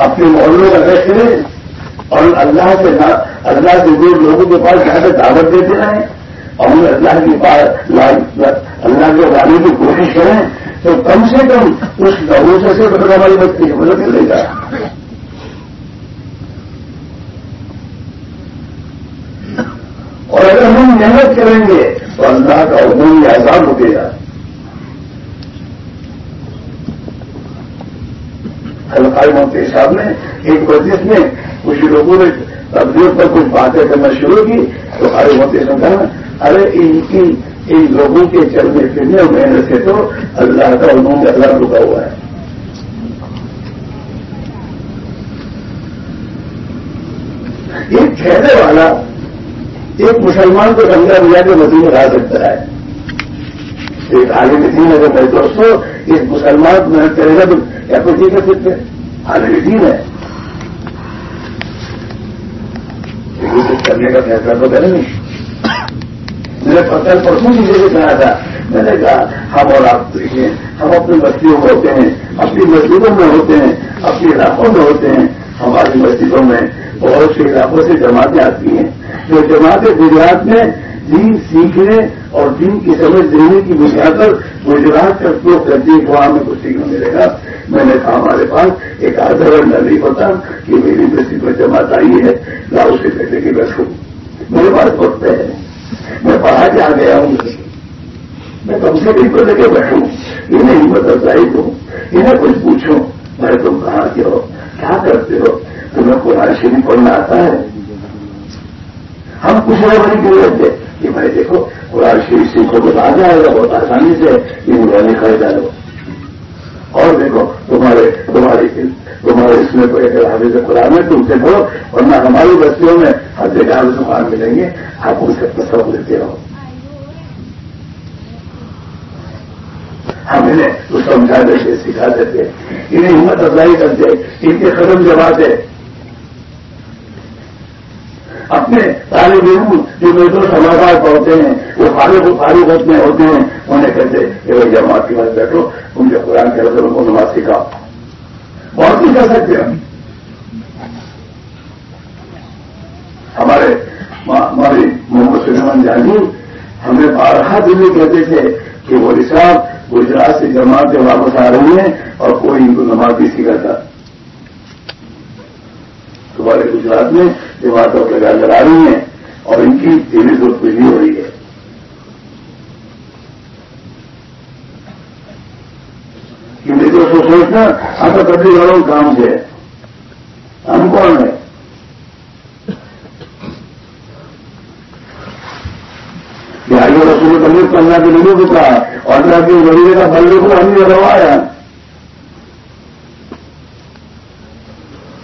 S1: اپنے محلوں کا رہے اور اللہ سے اللہ سے دور لوگوں کے پاس جہاں سے دعوت دیتے ہیں اور ہم اللہ کے پاس اللہ کے لانے کی کوشش کریں، تو کم سے کم اس لوگوں سے ہماری بچی مدد لے گا اور اگر ہم محنت کریں گے۔ تو اللہ کا عمومی آزاد ہوتے گا۔ ہلکائی کے حساب میں ایک وجہ میں کچھ لوگوں نے تبدیل پر کچھ باتیں کرنا شروع کی، تو ہر موتی سمجھا، ارے ان کی، ان لوگوں کے چلنے پھرنے اور محنت سے تو اللہ کا عمومی آزاد رکا ہوا ہے۔ ایک کہنے والا ایک مسلمان کو گنگا ملا کے ندی میں سکتا ہے۔ ایک عالم دین اگر میں دوستوں ایک مسلمان محنت کرے گا تو کیا کوئی کر سکتے عالم دین ہے۔ کرنے کا فیصلہ تو کریں نہیں میرے پتھر پرسوں مجھے بھی کہا تھا۔ میں نے کہا، ہم اور آپ دیکھیں ہم اپنی بستیوں میں ہوتے ہیں، اپنی مسجدوں میں ہوتے ہیں، اپنے علاقوں میں ہوتے ہیں۔ ہماری مسجدوں میں بہت سے علاقوں سے جماعتیں آتی ہیں۔ جو جماعتیں گجرات میں دین سیکھنے اور دین کی سمجھ دینے کی بنیاد پر گجرات کا اپیوگ کرتی ہے وہاں میں کچھ سیکھنے ملے گا میں نے کہا، ہمارے پاس ایک آدھا گھنٹہ نہیں پتا کہ میری مسجد میں جماعت آئی ہے، لاؤ سے کہتے کہ بیٹھوں میرے پاس وقت ہے میں پڑھا کے آ گیا ہوں میں کم سے کم کو لے کے بیٹھوں انہیں ہمت افزائی دوں انہیں کچھ پوچھوں۔ میں تم کہاں کے ہو، کیا کرتے ہو؟ تمہیں قرآن شریف پڑھنا آتا ہے؟ ہم کچھ پوچھنے والی ضرورت ہے۔ کہ بھائی دیکھو، قرآن شریف سیکھو تو آ جائے گا، بہت آسانی سے یہ مجھے کھڑے ڈالو اور دیکھو، تمہارے تمہاری تمہارے اس میں کوئی اگر حافظ قرآن ہے تم سے پڑھو، ورنہ ہماری بستیوں میں ہر جگہ دکان ملیں گے۔ آپ ان سے تصور لیتے رہو۔ ہم انہیں سمجھا دیتے، سکھا دیتے۔ انہیں ہمت افزائی کرتے، ان کے قدم جماتے۔ اپنے طالب علم جو میٹرو سماچار پڑھتے ہیں، وہ فارغ فارغ وقت میں ہوتے ہیں، انہیں کہتے کہ بھائی جماعت کے بعد بیٹھو ان کے قرآن کے رسم کو نماز سکھاؤ۔ بہت کچھ کر سکتے ہم۔ ہمارے ہماری محمد سلیمان جانی ہمیں بارہ دلی کہتے تھے کہ وہ صاحب گجرات سے جماعت کے واپس آ رہی ہیں اور کوئی ان کو نماز نہیں سکھاتا۔ تمہارے گجرات میں جماعتوں کے گھر لگا رہی ہیں اور ان کی تیری ضرورت بجلی ہو رہی ہے۔ کیونکہ جو سوچنا ہم تو کبھی والوں کام سے ہم کون ہے بہاری رسول کبھی پڑھنا کے لیے رکا اور اللہ کے ذریعے کا بلے کو ہم نے روایا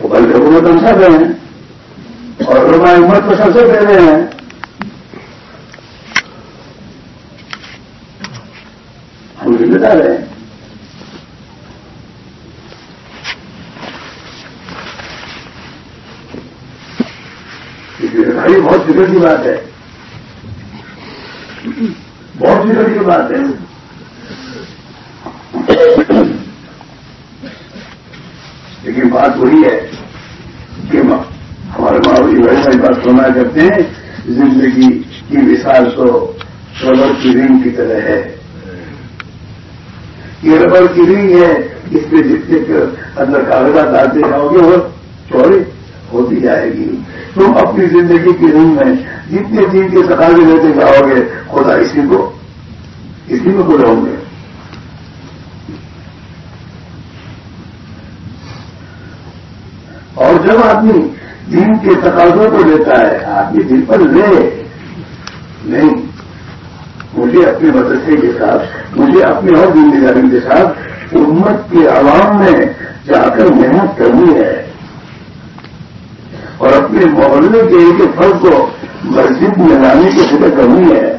S1: وہ بلے کو ہم سب ہیں اور علماء امت تو سب سے پہلے ہیں۔ ہم ذمہ دار ہیں لڑائی بہت فکر کی بات ہے۔ بہت فکر کی بات ہے۔ لیکن بات وہی ہے۔ ماحول ویسا بات سنا کرتے ہیں، زندگی کی مثال تو ربر کی رنگ کی طرح ہے۔ یہ ربر کی رنگ ہے، اس پہ جتنے اندر کاغذات ڈالتے جاؤ گے، وہ چوڑی ہوتی جائے گی۔ تم اپنی زندگی کی رنگ میں جتنے دن کے تقاضے لیتے جاؤ گے، خدا اسی کو، اسی میں بولے گے۔ اور جب آدمی دین کے تقاضوں کو لیتا ہے۔ آدمی دل پر لے۔ نہیں۔ مجھے اپنے مدرسے کے ساتھ، مجھے اپنی اور ذمہ داری کے ساتھ امت کے عوام میں جا کر محنت کرنی ہے۔ اور اپنے محلے کے ایک فرد کو مسجد میں لانے کی فکر کرنی ہے۔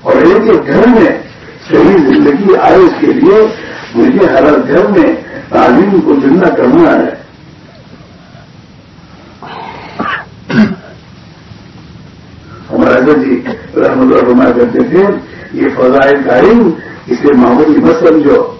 S1: اور ایک ایک گھر میں صحیح زندگی آئے اس کے لیے مجھے ہر گھر میں تعلیم کو زندہ کرنا ہے ہمارا جی رحمت اللہ یہ فضائل قائم اسے معمولی مت سمجھو۔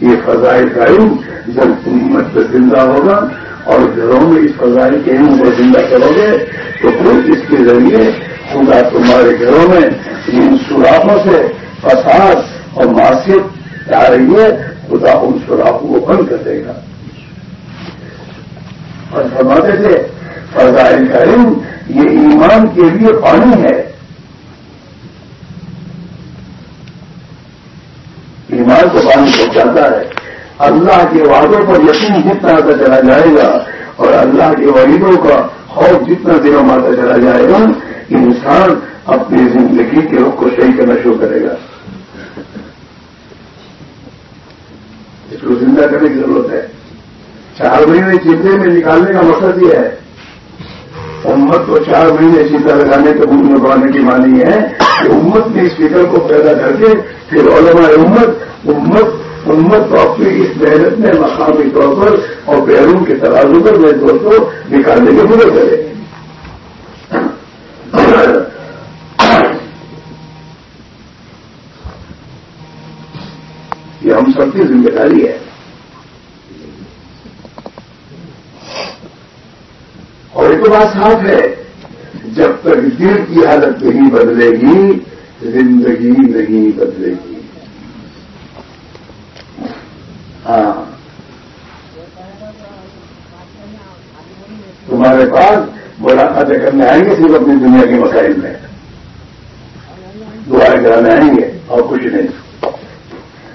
S1: یہ فضائل قائم جب امت پہ زندہ ہوگا اور گھروں میں اس فضائل کے علم کو زندہ کرو گے، تو پھر اس کے ذریعے خدا تمہارے گھروں میں ان سوراخوں سے فساد اور معاشیت آ رہی ہے، خدا ان سوراخوں کو بند کر دے گا۔ اور فرماتے تھے، فضائل کا علم یہ ایمان کے لیے پانی ہے ایمان کو پانی ہے۔ اللہ کے وعدوں پر یقین جتنا آتا چلا جائے گا اور اللہ کے وعیدوں کا خوف جتنا دنوں میں آتا چلا جائے گا، انسان اپنی زندگی کے رخ کو صحیح کرنا شروع کرے گا۔ اس کو زندہ کرنے کی ضرورت ہے۔ چار مہینے چیتے میں نکالنے کا مقصد یہ ہے۔ امت کو چار مہینے چیتا لگانے کے میں بڑھانے کی مانی ہے کہ امت نے اس فکر کو پیدا کر کے پھر علماء امت امت امت کو اپنی اس محنت میں مقامی طور پر اور بیرون کے ترازو پر میں دوستوں نکالنے کی مدد کرے۔ یہ ہم سب کی ذمہ داری ہے۔ اور ایک بات صاف ہے، جب تک دل کی حالت نہیں بدلے گی، زندگی نہیں بدلے گی۔ ہاں۔ تمہارے پاس ملاقاتیں کرنے آئیں گے صرف اپنی دنیا کے مسائل میں۔ دعائیں کرانے آئیں گے اور کچھ نہیں۔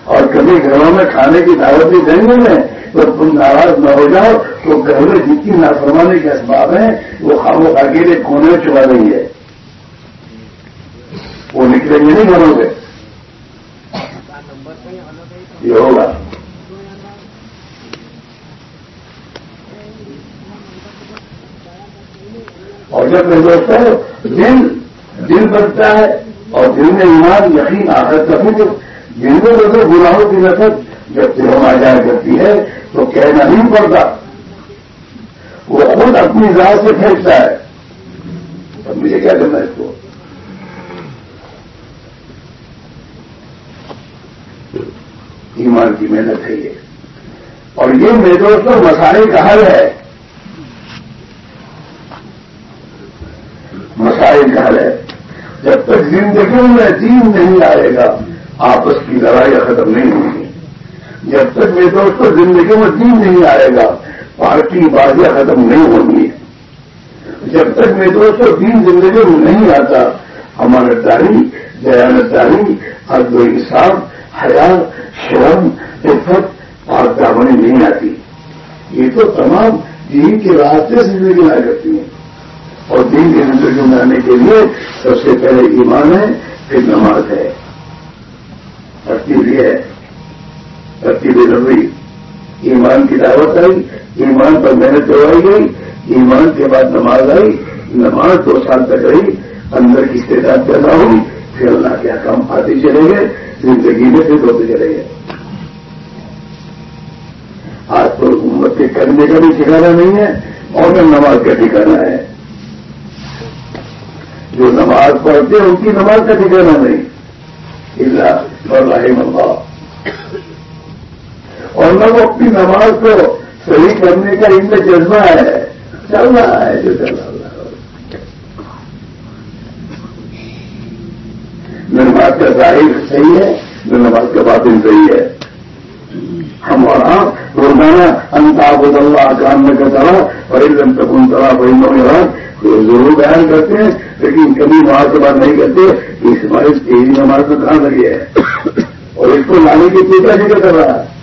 S1: اور کبھی گھروں میں کھانے کی دعوت بھی دیں گے میں تو تم ناراض نہ ہو جاؤ، تو گھر میں جتنی نافرمانے کے اسباب ہیں، وہ خامو اکیلے کونے میں رہی ہے وہ نکلیں گے نہیں گھروں سے یہ ہوگا اور جب میں دل دل بنتا ہے اور دل میں ایمان، یقین آخر کبھی تو دل میں جو گناہوں کی نفت جب دلوں میں جایا کرتی ہے، تو کہنا نہیں پڑتا۔ وہ خود اپنی ذات سے کھینچتا ہے۔ اب مجھے کیا کرنا اس کو؟ ایمان کی محنت ہے یہ۔ اور یہ میرے دوستوں، مسائل کا حل ہے مسائل کا حل ہے جب تک زندگی میں دین نہیں آئے گا۔ آپس کی لڑائیاں ختم نہیں ہوں گی جب تک میرے دوستوں زندگی میں دین نہیں آئے گا پارٹی بازیاں ختم نہیں ہوں گی۔ جب تک میرے دوستوں دین زندگی میں نہیں آتا، ہمارا داری دیانت داری حد و انصاف حیا، شرم، عفت اور دامنی نہیں آتی۔ یہ تو تمام دین کے راستے سے زندگی آ کرتی ہیں۔ اور دین کی زندگی میں آنے کے لیے سب سے پہلے ایمان ہے پھر نماز ہے۔ ترتیب یہ ہے۔ ترتیب نبی ایمان کی دعوت آئی، ایمان پر محنت کروائی گئی، ایمان کے بعد نماز آئی، نماز دو سال تک رہی۔ اندر کی استعداد پیدا ہوئی، پھر اللہ کے حکام آتے چلے گئے، زندگی میں پھر ہوتے چلے گئے۔ آج تو امت کے کرنے کا بھی ٹھکانا نہیں ہے، اور نہ نماز کا ٹھکانا ہے۔ جو نماز پڑھتے ہیں، ان کی نماز کا ٹھکانا نہیں اللہ اور اللہ۔ اور نہ وہ اپنی نماز کو صحیح کرنے کا ان میں جذبہ ہے۔ چل رہا ہے جو چل رہا نماز کا ظاہر صحیح ہے نماز کا باطن صحیح ہے۔ ہمارا روزانہ انتاب اللہ کام میں کا طرح بڑی دن تک ان طرح بڑی نو ضرور بیان کرتے ہیں، لیکن کبھی نماز کے بعد نہیں کرتے اس ہمارے تیزی نماز میں کہاں لگی ہے۔ اور اس کو لانے کی پوچھا ذکر کر رہا ہے۔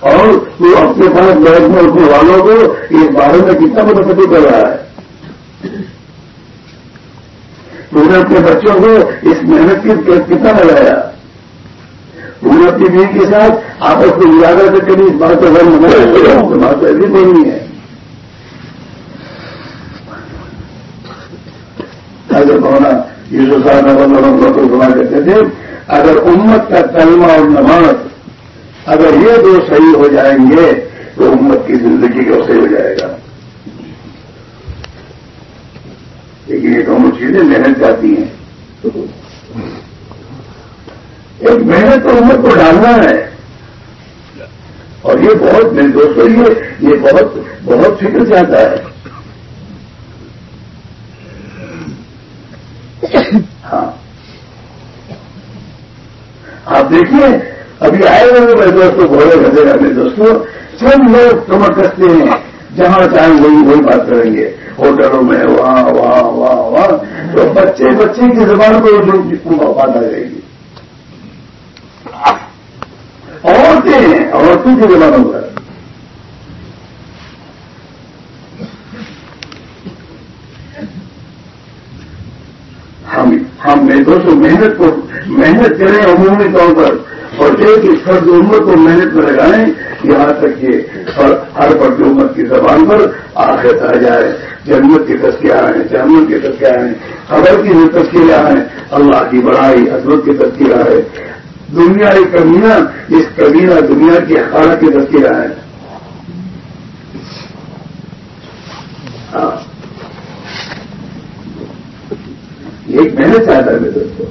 S1: اور وہ اپنے پاس بیٹھنے اٹھنے والوں کو اس بارے میں کتنا مدد کر رہا ہے۔ تو نے اپنے بچوں کو اس محنت کی کتنا لگایا نے اپنی بیوی کے ساتھ آپس کو اجاگر کر کے اس بات کا غم تو بات ایسی نہیں ہے۔ اگر ہونا یہ جو صاحب کو سنا کرتے تھے، اگر امت کا کلمہ اور نماز اگر یہ دو صحیح ہو جائیں گے تو امت کی زندگی کا صحیح ہو جائے گا؟ لیکن یہ دونوں چیزیں محنت جاتی ہیں۔ ایک محنت تو امت کو ڈالنا ہے۔ اور یہ بہت میرے دوستوں یہ یہ بہت بہت فکر چاہتا ہے۔ ہاں۔ آپ دیکھیے، ابھی آئے ہوئے میرے دوستوں بولے گھر میرے دوستوں سب لوگ کمر کستے ہیں۔ جہاں چاہیں وہی وہی بات کریں گے۔ ہوٹلوں میں وہاں وہاں وہاں وہاں تو بچے بچے کی زبان کو بات آ جائے گی۔ عورتیں ہیں عورتوں کی زبان ہوگا۔ ہم ہم میں دوستوں محنت کو، محنت کریں عمومی طور پر۔ اور ایک اس فرد عمر کو محنت میں لگائیں۔ یہاں تک کہ ہر فرد عمر کی زبان پر آخر آ جائے، جنت کے تسکے آئے جانور کے تسکے آئے خبر کی جو تذکیرہ ہے اللہ کی بڑائی، عظمت کی تذکیرہ ہے دنیا ایک کمینہ، اس کمینہ دنیا کی حالت کی تذکیرہ ہے ہاں۔ ایک محنت چاہتا ہے میرے دوستوں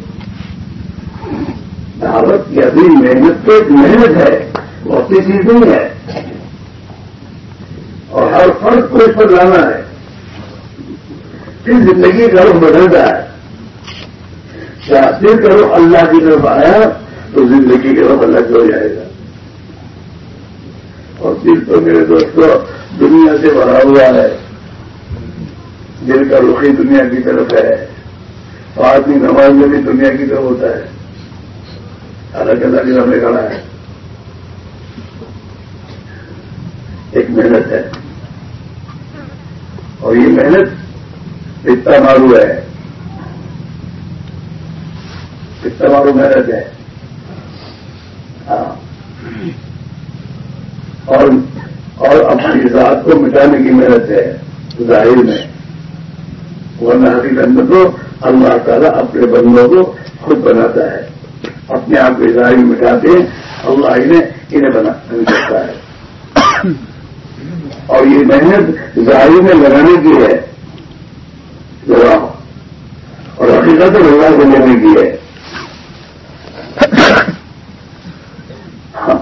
S1: دعوت کی ابھی محنت تو ایک محنت ہے۔ بہت سی چیز نہیں ہے۔ اور ہر فرق کو اس پر لانا ہے۔ پھر زندگی کا رخ بدلتا ہے۔ چاہتے کرو اللہ کی طرف آیا تو زندگی کا رخ الگ ہو جائے گا۔ اور دل تو میرے دوستوں، دنیا سے بھرا ہوا ہے۔ دل کا رخی دنیا کی طرف ہے۔ آدمی نماز میں بھی دنیا کی طرف ہوتا ہے۔ الگ الگ جگہ کھڑا ہے۔ ایک محنت ہے۔ اور یہ محنت اتنا مارو ہے۔ اتنا مارو محنت ہے۔ ہاں۔ اور اور اپنی ذات کو مٹانے کی محنت ہے۔ ظاہر میں۔ ورنہ حقیقت میں تو اللہ تعالیٰ اپنے بندوں کو خود بناتا ہے۔ اپنے آپ کو ظاہر مٹاتے ہیں۔ اللہ انہیں انہیں بنا سکتا ہے۔ اور یہ محنت ظاہر میں لگانے کی ہے اور حقیقت لگا کو لینے کی ہے ہاں۔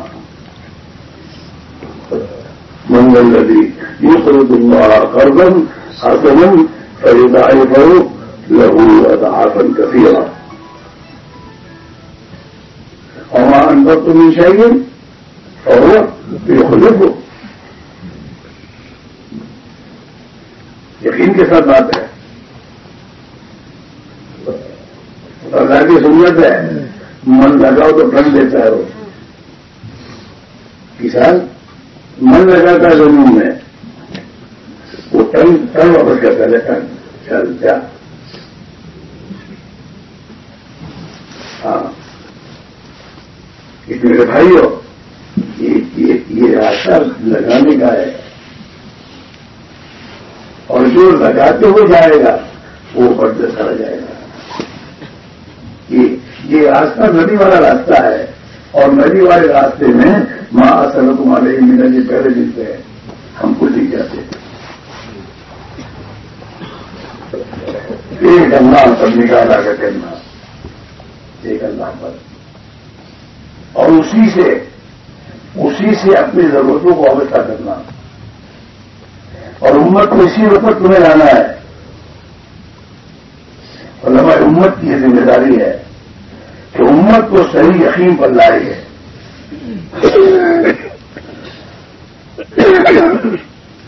S1: منگل ندی یہ سر دنیا کربن ہر فریدائی کرو لہو اضعافا كثيرا وما أنفقت من شيء فهو يخلفه یقین کے ساتھ بات ہے۔ اللہ کی سنت ہے، من لگاؤ تو ٹھنڈ دیتا ہے وہ۔ کسان من لگاتا ہے زمین میں، وہ ٹن ٹن واپس کرتا ہے ٹن چل، جا۔ ہاں۔ اس میرے بھائی ہو یہ راستہ لگانے کا ہے۔ اور جو لگاتے ہوئے جائے گا، وہ بڑھتے چلا جائے گا۔ یہ راستہ ندی والا راستہ ہے۔ اور ندی والے راستے میں ماں اصل تمہارے میرا جی پہلے دن پہ ہم کو لے جاتے ایک اللہ سب نکالا کا کرنا ایک اللہ پر۔ اور اسی سے اسی سے اپنی ضرورتوں کو وابستہ کرنا۔ اور امت کو اسی وقت تمہیں لانا ہے۔ اور ہماری امت کی یہ ذمہ داری ہے کہ امت کو صحیح یقین پر لائے۔ ہے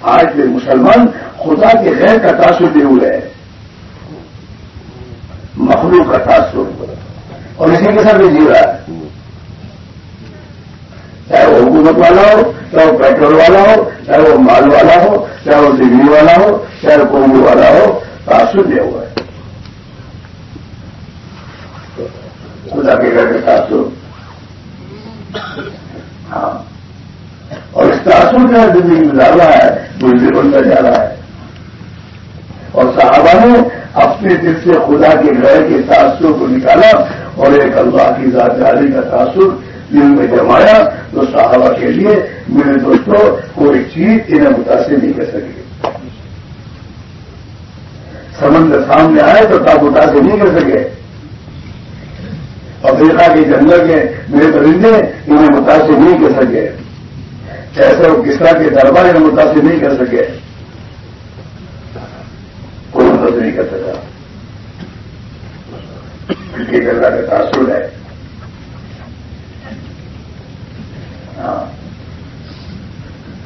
S1: آج کے مسلمان خدا کے غیر کا تاثر دے ہوئے ہے مخلوق کا تاثر۔ اور اسی کے ساتھ بھی جی رہا ہے۔ چاہے وہ حکومت والا ہو، چاہے وہ پیٹرول والا ہو، چاہے وہ مال والا ہو چاہے وہ ڈگری والا ہو چاہے وہ کوئی والا ہو، تاثر دیا ہوا ہے۔ خدا کے گھر کا تاثر۔ ہاں۔ اور اس تاثر کا زندگی میں رہا ہے، مجھے بنتا جا رہا ہے۔ اور صحابہ نے اپنے دل سے خدا کے گھر کے تاثر کو نکالا اور ایک اللہ کی ذات جاری کا تاثر دل میں جمایا تو صحابہ کے لیے میرے دوستوں کوئی چیز انہیں متاثر نہیں کر سکے۔ سمندر سامنے آئے تو تب متاثر نہیں کر سکے۔ افریقہ کے جنگل کے میرے پرندے انہیں متاثر نہیں کر سکے۔ ایسے وہ کس طرح کے دربار انہیں متاثر نہیں کر سکے۔ کوئی مدد نہیں کر سکا۔ کیونکہ اللہ کا تاثر ہے ہاں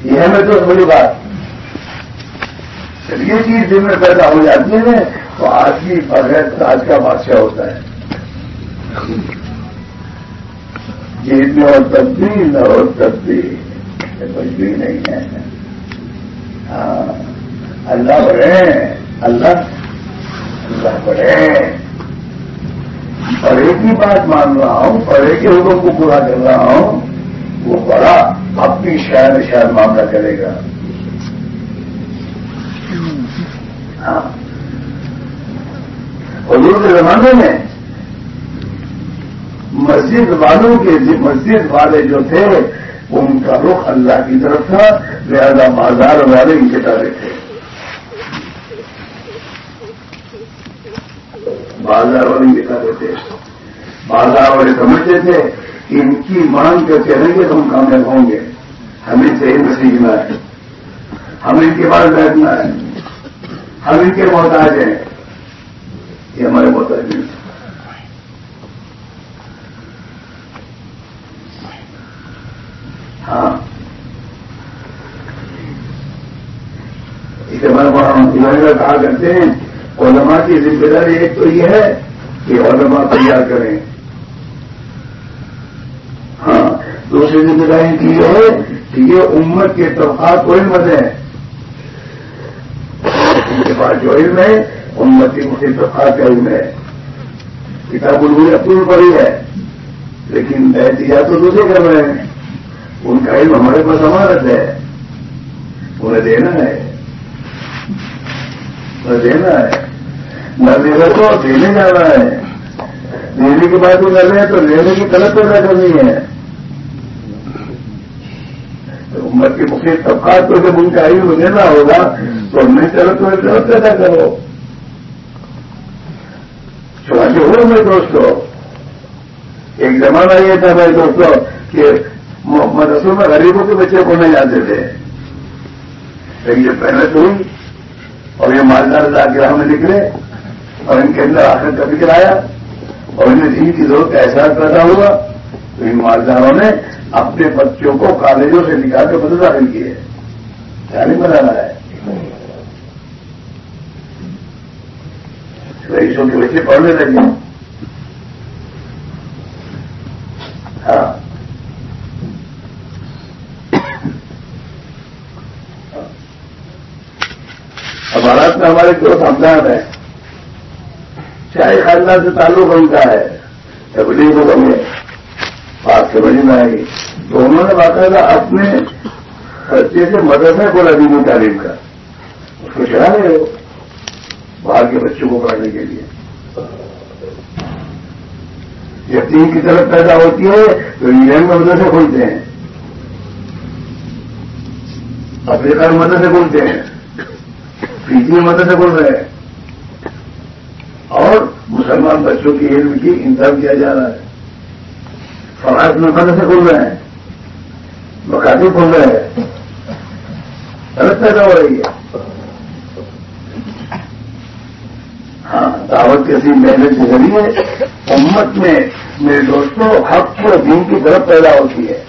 S1: یہ ہے تو بڑی بات۔ یہ چیز دن میں پیدا ہو جاتی ہے نا تو آج کی بغیر آج کا بادشاہ ہوتا ہے۔ جیت میں اور تبدیل اور تبدیل کچھ بھی نہیں ہے۔ ہاں اللہ بڑے اللہ اللہ بڑے اور ایک ہی بات مان رہا ہوں اور ایک ہی حکم کو پورا کر رہا ہوں۔ وہ بڑا اپنی شاید شاید معاملہ کرے گا۔ ہاں۔ حضور کے زمانے میں مسجد والوں کے مسجد والے جو تھے، ان کا رخ اللہ کی طرف تھا، لہذا بازار والے ان کے تارے تھے۔ بازار والے ان کے تارے تھے۔ بازار والے سمجھتے تھے ان کی مانگ کر چلیں گے تو ہم کامیاب ہوں گے، ہمیں سے علم سیکھنا ہے ہم ان کے پاس بیٹھنا ہے۔ ہم ان کے محتاج ہیں۔ یہ ہمارے محتاج ہیں۔ ہاں۔ اسے بڑا کہا کرتے ہیں، علماء کی ذمہ داری ایک تو یہ ہے کہ علماء تیار کریں ہاں دوسری ذمہ داری کی ہے کہ یہ امت کے طبقات کو علم دیں۔ ان کے پاس جو علم ہے، امت کی مختلف طبقات کا علم ہے۔ کتاب الگوئی اپنی پڑی ہے، لیکن احتیاط تو دوسرے کر رہے ہیں ان کا علم ہمارے پاس امانت ہے۔ انہیں دینا ہے۔ انہیں دینا ہے۔ نہ دینا تو دینے جانا ہے۔ دینے کی بات بھی کر رہے ہیں تو لینے کی غلط پیدا کرنی ہے۔ امت کے مختلف طبقات کو جب ان کا علم دینا ہوگا تو میں چلو تو غلط پیدا کرو۔ چنانچہ ہو میں دوستوں ایک زمانہ یہ تھا بھائی دوستوں کہ مدرسوں میں غریبوں کے بچے پڑھنے جاتے تھے۔ لیکن یہ محنت ہوئی اور یہ مالدار لا میں نکلے اور ان کے اندر آخر کا فکر آیا اور انہیں دین کی ضرورت کا احساس پیدا ہوا۔ تو ان مالداروں نے اپنے بچوں کو کالجوں سے نکال کے بدل داخل کیے تعلیم بنانا ہے۔ رئیسوں کے بچے پڑھنے لگے ہاں۔ بھارت میں ہمارے دو خاندان ہیں۔ چاہے خاندان سے تعلق ان کا ہے، تبلیغ کو بنے بات سمجھ میں آئی۔ تو انہوں نے باقاعدہ اپنے خرچے سے مدرسہ کو لگی تعلیم کا اس کو چلا رہے ہو باہر کے بچوں کو پڑھنے کے لیے۔ جب تین کی طرف پیدا ہوتی ہے، تو انگلینڈ میں مدرسے کھولتے ہیں۔ افریقہ میں مدرسے کھولتے ہیں۔ فیجی مدد سے بول رہے ہیں۔ اور مسلمان بچوں کی علم کی انتظام کیا جا رہا ہے۔ فراز میں مدد سے بول رہے ہیں۔ مکاتی بول رہے ہیں۔ غلط پیدا ہو رہی ہے۔ ہاں دعوت کے سی محنت کے ذریعے امت میں میرے دوستوں حق و دین کی طرف پیدا ہوتی ہے۔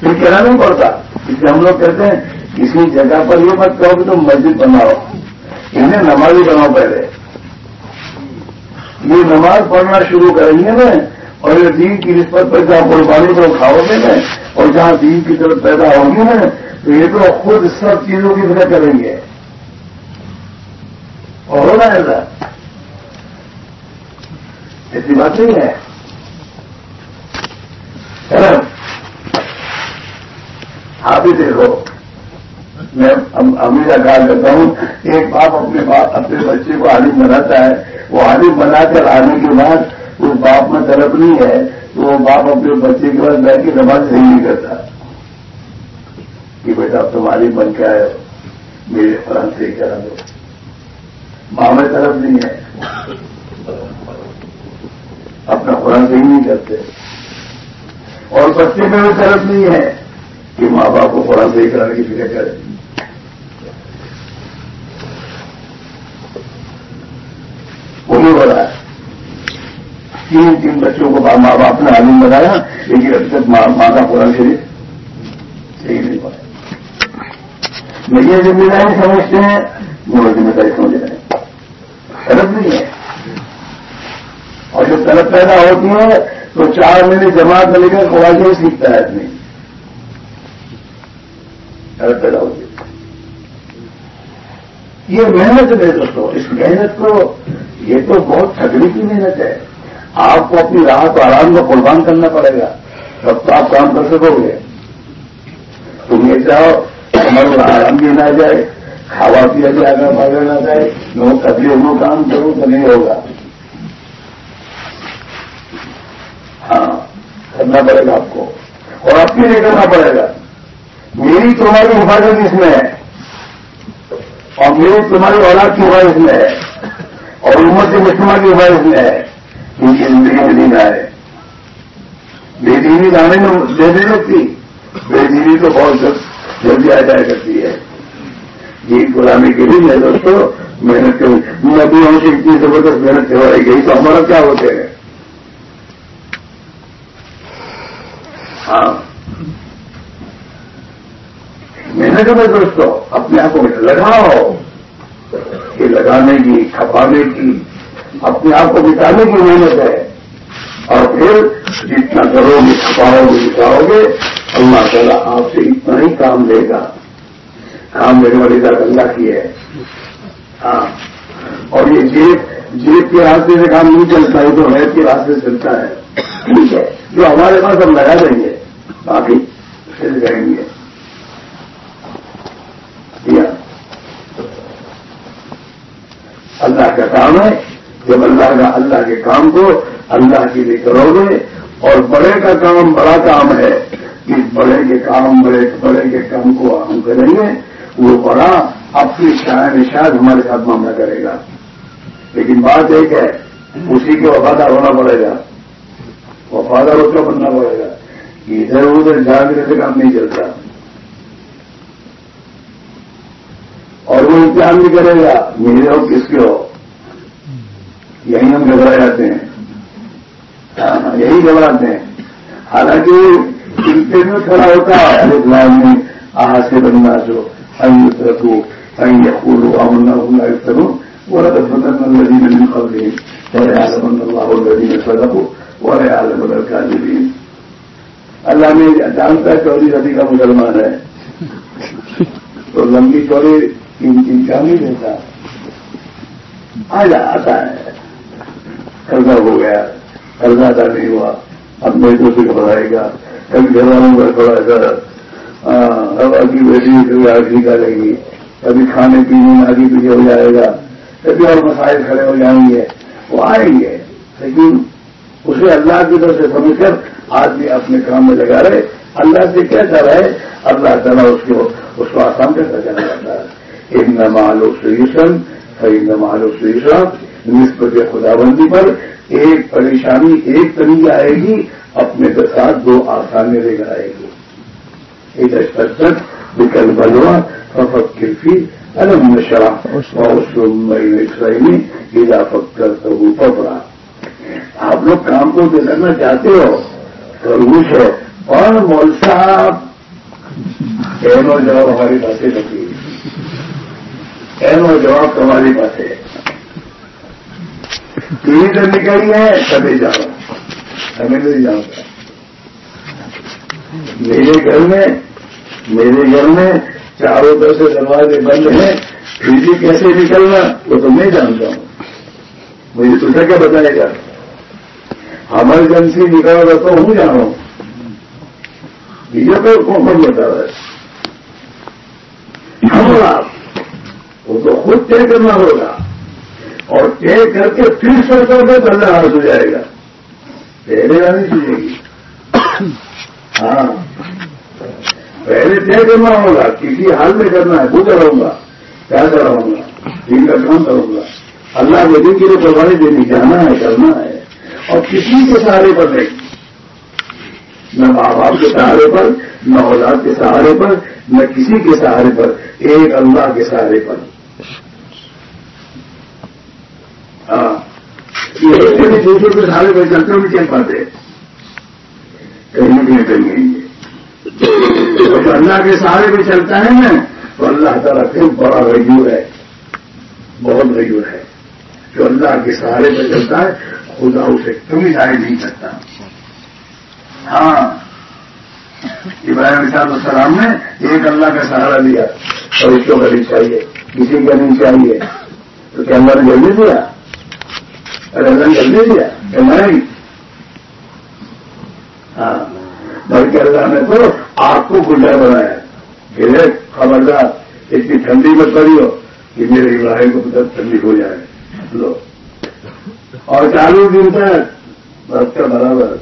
S1: پھر کہنا نہیں پڑتا۔ اس لیے ہم لوگ کہتے ہیں، کسی جگہ پر یہ مت کہو کہ تم مسجد بناؤ۔ انہیں نمازی بناؤ پہلے۔ یہ نماز پڑھنا شروع کریں گے نا اور یہ دین کی نسبت پر جہاں قربانی کو کھاؤ گے نا اور جہاں دین کی طرف پیدا ہوگی نا تو یہ تو خود سب چیزوں کی فکر کریں گے۔ اور ہونا ایسا ایسی بات نہیں ہے۔ آپ ہی دیکھو۔ میں ہمیشہ کہا کرتا ہوں، ایک باپ اپنے باپ، اپنے بچے کو عالم بناتا ہے۔ وہ عالم بنا کر آنے کے بعد اس باپ میں طرف نہیں ہے تو وہ باپ اپنے بچے کے بعد بیٹھ کے نماز صحیح نہیں کرتا۔ کہ بیٹا اب تم بن کے آئے میرے قرآن سے کرا دو۔ ماں میں طرف نہیں ہے۔ اپنا قرآن صحیح نہیں کرتے۔ اور بچے میں بھی طرف نہیں ہے کہ ماں باپ کو قرآن صحیح کرانے کی فکر کرے ہو رہا ہے تین تین بچوں کو ماں باپ نے عالم بنایا لیکن ابھی تک ماں کا قرآن شریف۔ صحیح نہیں پایا میں یہ ذمہ داری سمجھتے ہیں وہ ذمہ داری سمجھ رہے ہیں۔ غلط نہیں ہے۔ اور جب طلب پیدا ہوتی ہے، تو چار مہینے جماعت میں لے کر قرآن شریف سیکھتا ہے آدمی۔ طلب پیدا ہوتی ہے۔ یہ محنت ہے دوستوں اس محنت کو، یہ تو بہت تھگڑی کی محنت ہے۔ آپ کو اپنی راحت اور آرام کو قربان کرنا پڑے گا۔ تب تو آپ کام کر سکو گے۔ تم یہ چاہو ہمارے آرام بھی نہ جائے کھاوا پیا بھی اچھا آگے بھاگا نہ جائے۔ لوگ کبھی ہم کام کرو تو نہیں ہوگا۔ ہاں کرنا پڑے گا آپ کو۔ اور آپ کے لیے کرنا پڑے گا۔ میری تمہاری حفاظت اس میں ہے۔ اور میری تمہاری اولاد کی حفاظت میں ہے۔ اور امت مسلمان کی حفاظت میں ہے۔ ان کی زندگی میں نہیں آئے بے دینی لانے میں دے دے سکتی بے دینی تو بہت جلدی آ جایا کرتی ہے۔ جی غلامی کے لیے میں دوستوں محنت کروں ندیوں سے اتنی زبردست محنت کروائی گئی تو ہمارا کیا ہوتے ہیں؟ ہاں۔ محنت کرو دوستوں اپنے آپ کو لگاؤ۔ کہ لگانے کی، کھپانے کی اپنے آپ کو بتانے کی محنت ہے۔ اور پھر جتنا کرو گے کھپاؤ گے بتاؤ گے، اللہ تعالیٰ آپ سے اتنا ہی کام لے گا۔ کام لینے والی بات اللہ کی ہے۔ ہاں۔ اور یہ جیب جیب کے راستے سے کام نہیں چلتا ہے تو حید کے راستے سے چلتا ہے۔ ٹھیک ہے۔ جو ہمارے پاس ہم لگا دیں گے، باقی پھر جائیں گے۔ اللہ کا کام ہے۔ جب اللہ کا اللہ کے کام کو اللہ کے لیے کرو گے اور بڑے کا کام بڑا کام ہے کہ بڑے کے کام بڑے بڑے کے کام کو ہم کریں گے، وہ بڑا اپنی شاید شاید ہمارے ساتھ معاملہ کرے گا۔ لیکن بات ایک ہے، اسی کو وفادار ہونا پڑے گا۔ وفادار اس کا بننا پڑے گا ادھر ادھر جاگنے سے کام نہیں چلتا۔ اور وہ امتحان بھی کرے گا، میرے ہو، کس کے ہو؟ یہی ہم گھبرائے جاتے ہیں۔ یہی گھبراتے ہیں۔ حالانکہ انٹرویو کھڑا ہوتا ہے اسلام میں آہ سے بننا جو رکھو يقولوا آمنا وهم لا الذين من قبلهم الله الذين صدقوا الكاذبين اللہ نے جانتا ہے چوری ربی کا مسلمان ہے۔ تو لمبی چوری ان کی کیا نہیں دیتا۔ آ جا آتا ہے۔ قرضہ ہو گیا، قرضہ ادا نہیں ہوا، اب میرے دوسرے کو بتائے گا۔ کبھی گھر والوں کا تھوڑا سا۔ اب اگلی بیٹی کبھی آگ نکالے گی۔ کبھی کھانے پینے میں آگے پیچھے ہو جائے گا۔ کبھی اور مسائل کھڑے ہو جائیں گے۔ وہ آئیں گے، لیکن اسے اللہ کی طرف سے سمجھ کر آدمی اپنے کام میں لگا رہے۔ اللہ سے کیا کر رہے؟ اللہ تعالیٰ اس کو اس کو آسان کرتا چلا جاتا ہے۔ ایک نمالو سیشن ایک نمالو سیشن نسبت خدا بندی پر ایک پریشانی، ایک طریقہ آئے گی، اپنے کے ساتھ دو آسانی لے کر آئے گی۔ ایک اشتر بکل بلوا فقط کلفی الگ نشا اور سرمی اضافت کرتا ہوں پپڑا آپ لوگ کام کو کرنا چاہتے ہو، خرگوش ہے اور مول صاحب۔ اہم اور جواب ہماری باتیں لگی۔ اہم اور جواب تمہاری باتیں۔ ٹی سے نکلی ہے کبھی جاؤ۔ ہمیں نہیں جاؤں گا میرے گھر میں، میرے گھر میں چاروں طرف سے دروازے بند ہیں۔ پھر بھی کیسے نکلنا، وہ تو میں جانتا ہوں۔ مجھے تجھے کیا بتائے گا۔ ہماری جن سے نکالا رہا تو ہوں جانا ہوں۔ یہ کون کون بتا رہا ہے؟ ہم وہ تو خود طے کرنا ہوگا۔ اور طے کر کے پھر سرکار میں کرنا حاصل ہو جائے گا۔ پہلے آنی چاہیے گی۔ ہاں۔ پہلے طے کرنا ہوگا کسی حال میں کرنا ہے، وہ کروں گا، کیا کراؤں گا دن کا کام کروں گا۔ اللہ کے دن کے لیے قربانی دینی جانا ہے، کرنا ہے۔ اور کسی کے سہارے پر نہیں۔ نہ ماں باپ کے سہارے پر، نہ اولاد کے سہارے پر، نہ کسی کے سہارے پر، ایک اللہ کے سہارے پر۔ ہاں۔ بھی دوسروں کے سہارے پر چلتے ہوئے چل پاتے کہیں نہ کہیں کہیں جو اللہ کے سہارے پہ چلتا ہے نا، تو اللہ تعالیٰ پھر بڑا ریور ہے۔ بہت ریور ہے۔ جو اللہ کے سہارے پہ چلتا ہے، خدا اسے کمی ضائع نہیں کرتا۔ ہاں۔ ابراہیم صاحب السلام نے ایک اللہ کا سہارا لیا۔ اور اس کو کرنی چاہیے، کسی کا نہیں چاہیے۔ تو کیا اللہ نے جلدی دیا؟ ارے اللہ نے دیا کہ نہیں ہاں بلکہ اللہ نے تو آپ کو گلڈا بنایا کہ خبردار اتنی ٹھنڈی میں پڑی ہو کہ میرے ابراہیم کو پتہ ٹھنڈی ہو جائے۔ لو اور چالیس دن تک برف کا برابر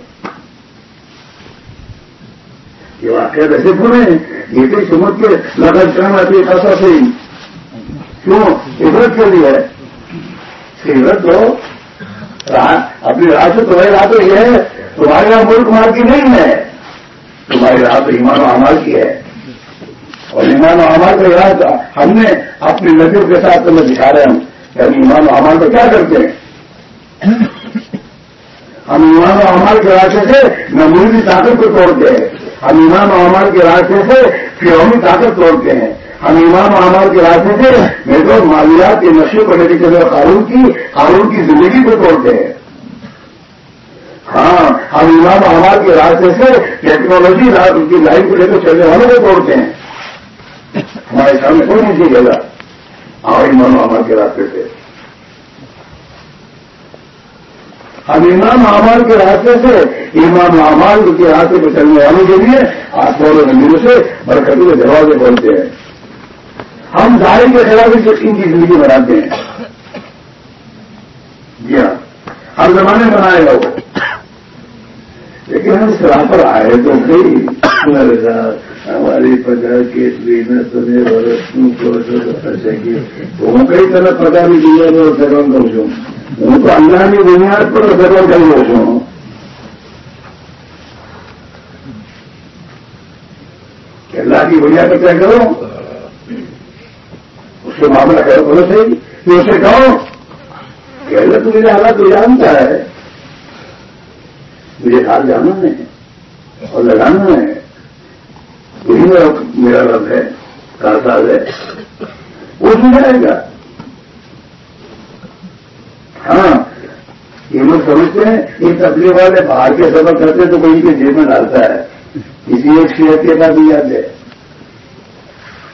S1: یہ واقعہ ایسے پورے ہیں یہ بھی سمجھ کے لگن کرنا چاہیے خاصا سے کیوں؟ عبرت کے لیے عبرت تو اپنی راہ سے تمہاری راہ تو یہ ہے، تمہارے یہاں ملک مار کی نہیں ہے۔ تمہاری راہ تو ایمان و امال کی ہے۔ اور ایمان و امال کا یاد ہم نے اپنی نظر کے ساتھ تمہیں دکھا رہے ہیں۔ کہ ہم ایمان و امال کو کیا کرتے ہیں؟ ہم ایمان و امال کے راستے سے نمونی طاقت کو توڑتے ہیں۔ ہم ایمان و امال کے راستے سے فرونی طاقت توڑتے ہیں۔ ہم امام احمد کے راستے سے میرے مالیات کے نشے کو لے کے چلے قانون کی قانون کی زندگی کو توڑتے ہیں۔ ہاں ہم امام احمد کے راستے سے ٹیکنالوجی کی لائن کو لے کے چلنے والوں کو توڑتے ہیں۔ ہمارے سامنے کوئی نہیں چاہیے گا ہاں امام احمد کے راستے سے۔ ہم امام احمد کے راستے سے امام احمد کے راستے پہ چلنے والوں کے لیے آسمان و زمینوں سے برکتوں کے دروازے کھولتے ہیں۔ ہم ظاہر کے خلاف ان کی زندگی بناتے ہیں۔ جی ہاں۔ ہر زمانے میں بنائے گا وہ۔ لیکن ہم اس راہ پر آئے تو کئی ہماری پگا کے وہ کئی طرح پگا بھی دیا میں سرون کروں چھو وہ تو اللہ کی بنیاد پر سرون کر لو چھو اللہ کی بنیاد پر کیا کرو سے معاملہ کرو، بولو صحیح جی۔ کہ اسے کہو کہ اللہ تو میرے حالات تو جانتا ہے۔ مجھے ہاتھ جانا ہے اور لگانا ہے۔ یہی میرا رب ہے، کارساز ہے۔ وہ سمجھائے گا۔ ہاں یہ لوگ سمجھتے ہیں، یہ تبلیغ والے باہر کے سبق کرتے تو کوئی کے جیب میں ڈالتا ہے۔ کسی ایک شیئر کے بعد بھی یاد ہے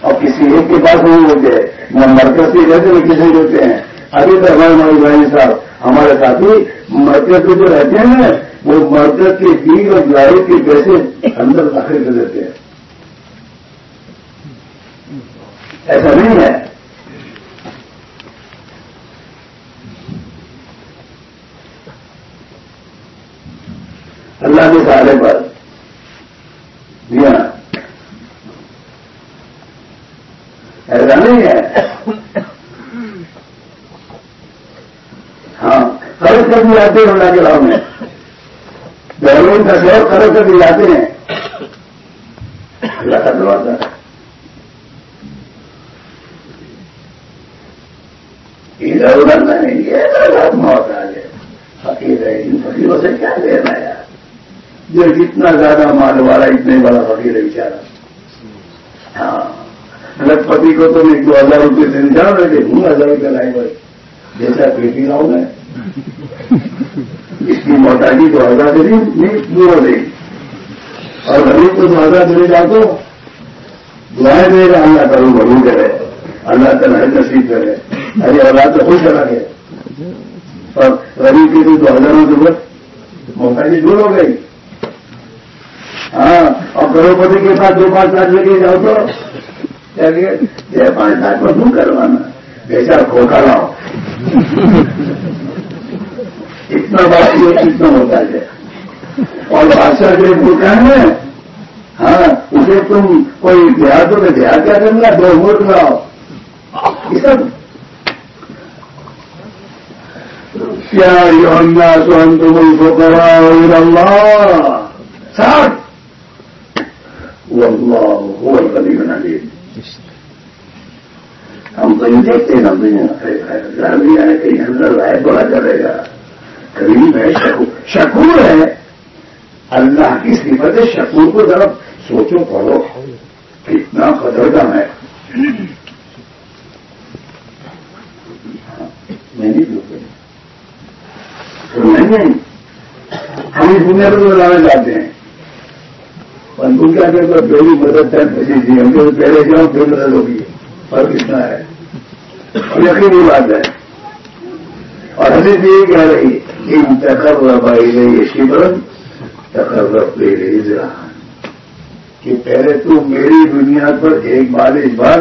S1: اور کسی ایک کے پاس نہیں ہوتے۔ نہ مرکز کے جیسے میں کسی ہوتے ہیں۔ ابھی تک ہمارے ہمارے بھائی صاحب، ہمارے ساتھی مرکز میں جو رہتے ہیں وہ مرکز کے دین اور گلائی کے پیسے اندر داخل کر دیتے ہیں۔ ایسا نہیں ہے۔ اللہ کے سہارے پر جی ہاں ایسا نہیں ہے۔ ہاں خرچ کر بھی آتے ہیں اللہ کے گاؤں میں۔ بہرون کا شور خرچ کر بھی جاتے ہیں اللہ کا دروازہ ادھر ادھر نہیں، یہ موت آ گئے فقیر ہے، ان فقیروں سے کیا لینا یار جو جتنا زیادہ مال والا اتنے بڑا فقیر ہے بیچارا ہاں لکھپتی کو تو میں دو ہزار روپئے سے جا رہے تھے ہوں ہزار روپئے لائے ہوئے جیسا پیٹی لاؤں میں اس کی موٹائی دو ہزار دے نہیں، دور ہو اور غریب کو دو ہزار دے جا تو دعائیں دے گا اللہ کروں بھرو کرے۔ اللہ تعالیٰ نصیب کرے۔ ارے اللہ تو خوش کرا گے اور غریب کی تو دو ہزار ضرورت موٹائی دور ہو گئی۔ ہاں اور کروڑپتی کے پاس دو پانچ لاکھ لے کے جاؤ تو۔ چھ پانچ لاکھ کو کیوں کروانا بیچا کھوکھا لاؤ اتنا بات یہ کتنا ہوتا ہے اور بادشاہ جو دکان ہے ہاں اسے تم کوئی دیہاتوں میں دیہات کیا کرنا دو ووٹ لاؤ یہ سب کیا سوہن تم کو کراؤ اللہ ساٹھ وہ اللہ وہ کبھی بنا لیے ہم تو یہ دیکھتے ہیں ہے کہیں اندر ہے بڑا کرے گا۔ قریب ہے، شکور ہے۔ اللہ کی صفت شکور کو ذرا سوچو، پڑھو۔ کتنا قدر کا ہے۔ میں نہیں نہیں ہم اس دنیا کو بنانا چاہتے ہیں۔ ان کیا کہتے پہلی مدد ہے جی ہم کو پہلے جاؤ، پھر مدد ہوگی۔ فرق اتنا ہے۔ اور یقینی بات ہے۔ اور حدیث یہ کہہ رہی ان تقرر بھائی رہی شیبرن تقرر لے رہی کہ پہلے تو میری دنیا پر ایک بار ایک بار،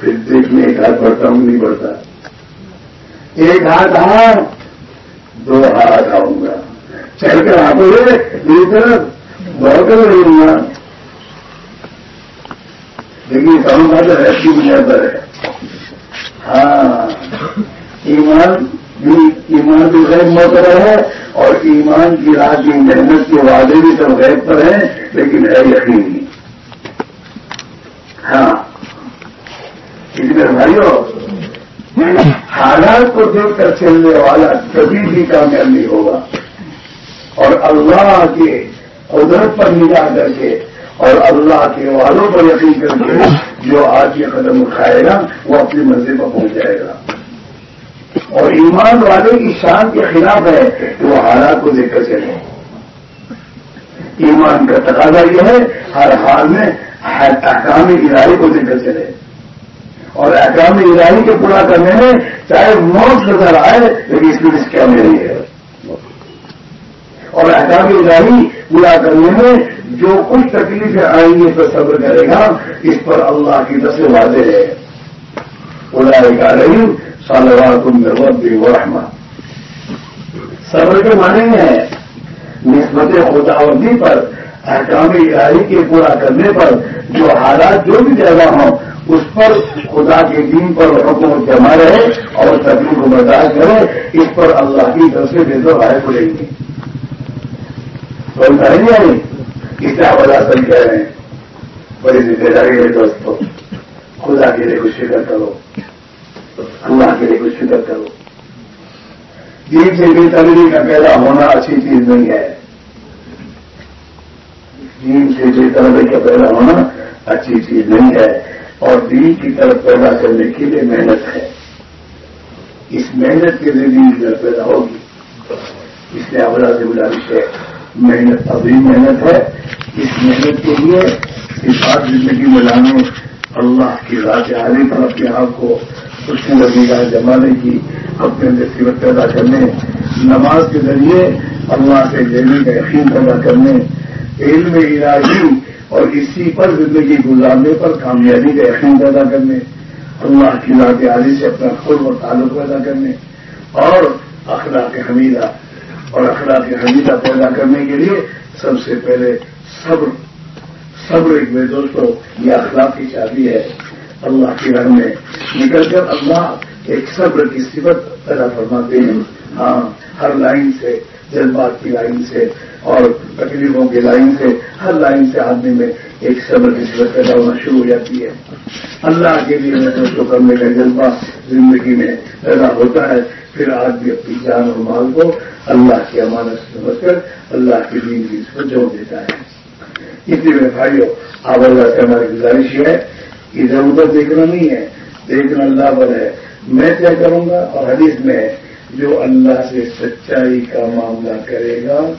S1: پھر دیکھنے ایک ہاتھ بڑھتا ہوں، نہیں بڑھتا۔ ایک ہاتھ آؤں دو ہاتھ آؤں گا۔ چل کر آپ دوسری طرف۔ بہت کر ہوں گا۔ لیکن سمجھا تو ہے بنیاد پر ہے۔ ہاں۔ ایمان بھی ایمان بھی غیر موتر ہے اور ایمان کی راہ کی محنت کے وعدے بھی سب غیر پر ہیں، لیکن ہے یقینی ہاں۔ اس میں بھائیو۔ حالات کو دیکھ کر چلنے والا کبھی بھی کامیاب نہیں ہوگا۔ اور اللہ کے قدرت پر نگاہ کر کے اور اللہ کے والوں پر یقین کر کے جو آج یہ قدم اٹھائے گا، وہ اپنی منزل پر پہنچ جائے گا۔ اور ایمان والے کی شان کے خلاف ہے کہ وہ حالات کو دیکھ کر چلے ایمان کا تقاضا یہ ہے، ہر حال میں احکام ادارے کو دیکھ کر چلے اور احکام اداری کے پورا کرنے میں چاہے موت نظر آئے، لیکن اس میں کیا میری ہے اور احکام اداری پورا کرنے میں جو کچھ تکلیفیں آئیں گی تو صبر کرے گا، اس پر اللہ کی نسل واضح ہے۔ ادا رہی سالوار تم میں وہ صبر کے معنی میں ہے نسبت خداوندی پر، احکام اداری کے پورا کرنے پر، جو حالات جو بھی پیدا ہوں، اس پر خدا کے دین پر حکم جمع رہے اور تکلیف کو برداشت کرے، اس پر اللہ کی طرف سے بے دو رائے پڑیں گی تو نہیں آئی اس سے آپ سن کہہ رہے ہیں؟ بڑی ذمہ داری ہے دوستوں خدا کے لیے کچھ فکر کرو۔ اللہ کے لیے کچھ فکر کرو۔ دین سے بے تعلیمی کا پیدا ہونا اچھی چیز نہیں ہے۔ دین سے بے طلبی کا پیدا ہونا اچھی چیز نہیں ہے۔ اور دین کی طرف پیدا کرنے کے لیے محنت ہے۔ اس محنت کے لیے دین کی طرف پیدا ہوگی۔ اس لیے اولا سے گزارش ہے محنت ابھی محنت ہے۔ اس محنت کے لیے اس زندگی میں لانے اللہ کی رات عالی پر اپنے آپ کو خوش لگی گاہ جمانے کی اپنے اندر سیرت پیدا کرنے، نماز کے ذریعے اللہ سے لینے کا یقین پیدا کرنے، علم الہی اور اسی پر زندگی گزارنے پر کامیابی کا یقین پیدا کرنے، اللہ کی ذات عالی سے اپنا خود اور تعلق پیدا کرنے اور اخلاق حمیدہ اور اخلاق حمیدہ پیدا کرنے کے لیے سب سے پہلے صبر صبر ایک میرے دوستوں یہ اخلاق کی شادی ہے۔ اللہ کی رنگ میں نکل کر اللہ ایک صبر کی صفت پیدا فرماتے ہیں۔ ہاں ہر لائن سے، جذبات کی لائن سے اور تکلیفوں کی لائن سے، ہر لائن سے آدمی میں ایک صبر کی صورت پیدا ہونا شروع ہو جاتی ہے۔ اللہ کے لیے محنت کو کرنے کا جذبہ زندگی میں پیدا ہوتا ہے، پھر آدمی اپنی جان اور مال کو اللہ کی امانت سمجھ کر اللہ کی دین کی اس کو جوڑ دیتا ہے۔ اس لیے میرے بھائیوں آپ اللہ سے ہماری گزارش ہے ادھر ادھر دیکھنا نہیں ہے، دیکھنا اللہ پر ہے۔ میں کیا کروں گا؟ اور حدیث میں جو اللہ سے سچائی کا معاملہ کرے گا،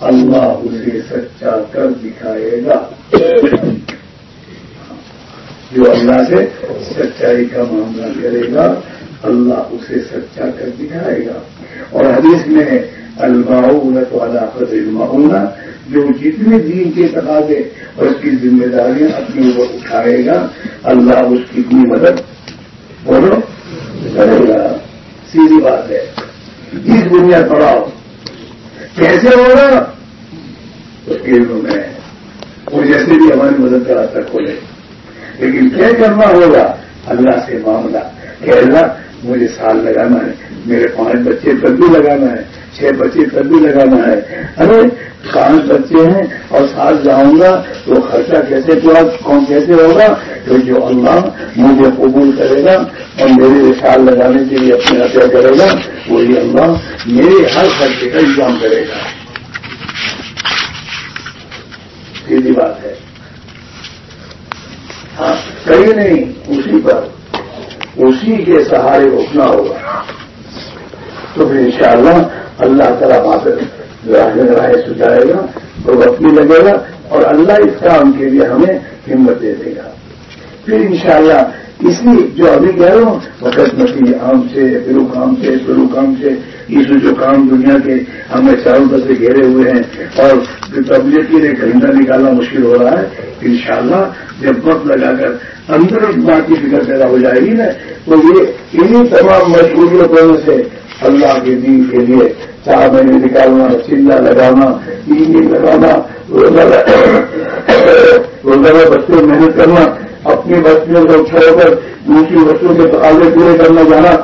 S1: اللہ اسے سچا کر دکھائے گا۔ جو اللہ سے سچائی کا معاملہ کرے گا، اللہ اسے سچا کر دکھائے گا۔ اور حدیث میں الماؤنت والا ہونا جو جتنے دین کے تقاضے اور اس کی ذمہ داریاں اپنے اوپر اٹھائے گا، اللہ اس کی اتنی مدد بولو کرے گا۔ سیدھی بات ہے۔ اس دنیا پڑھاؤ کیسے ہوگا؟ اس کے میں وہ جیسے بھی ہماری مدد کا راستہ کھولے لیکن کیا کرنا ہوگا؟ اللہ سے معاملہ۔ کہ اللہ مجھے سال لگانا ہے، میرے پانچ بچے تب بھی لگانا ہے، چھ بچے تب بھی لگانا ہے۔ ارے، پانچ بچے ہیں اور ساتھ جاؤں گا تو خرچہ کیسے پورا کون کیسے ہوگا؟ تو جو اللہ مجھے قبول کرے گا اور میرے سال لگانے کے لیے اپنے ہتھیار کرے گا، وہی اللہ میرے ہر خرچے کا انتظام کرے گا۔ سیدھی بات ہے۔ ہاں کہیں نہیں، اسی پر۔ اسی کے سہارے روکنا ہوگا۔ تو پھر انشاءاللہ اللہ تعالیٰ وہاں پہ رائے سجائے گا اور وقت بھی لگے گا اور اللہ اس کام کے لیے ہمیں ہمت دے دے گا۔ پھر انشاءاللہ اسی جو ابھی کہہ رہا ہوں، وقت نتی عام سے پھر کام سے پھرو کام سے اس جو کام دنیا کے ہمیں چاروں طرف سے گھیرے ہوئے ہیں اور تبلیغ کے لیے کھنڈا نکالنا مشکل ہو رہا ہے، انشاءاللہ جب وقت لگا کر اندر بات کی فکر پیدا ہو جائے گی نا، تو یہ انہیں تمام مجبوریوں سے اللہ کے دین کے لیے چار مہینے نکالنا چلا لگانا ای لگانا روزانہ [coughs] روزانہ بچے محنت کرنا، اپنی بستیوں کو چھوڑ کر دوسری بستیوں کے تقاضے پورے کرنا، جانا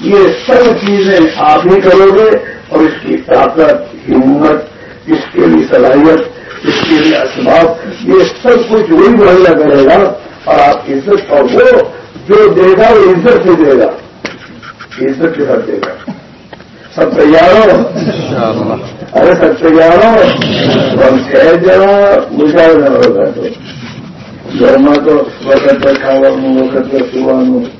S1: یہ سب چیزیں آپ ہی کرو گے اور اس کی طاقت، ہمت، اس کے لیے صلاحیت، اس کے لیے اسباب، یہ سب کچھ وہی مہیا کرے گا اور آپ کی عزت اور وہ جو دے گا، وہ عزت سے دے گا۔ عزت کے ساتھ دے گا۔ سب تیار ہو؟ ارے سب تیار ہو؟ اور چھ جگہ مجھے ہوگا تو۔ گرما تو وقت پر کھاوا وقت پر سوانوں કપા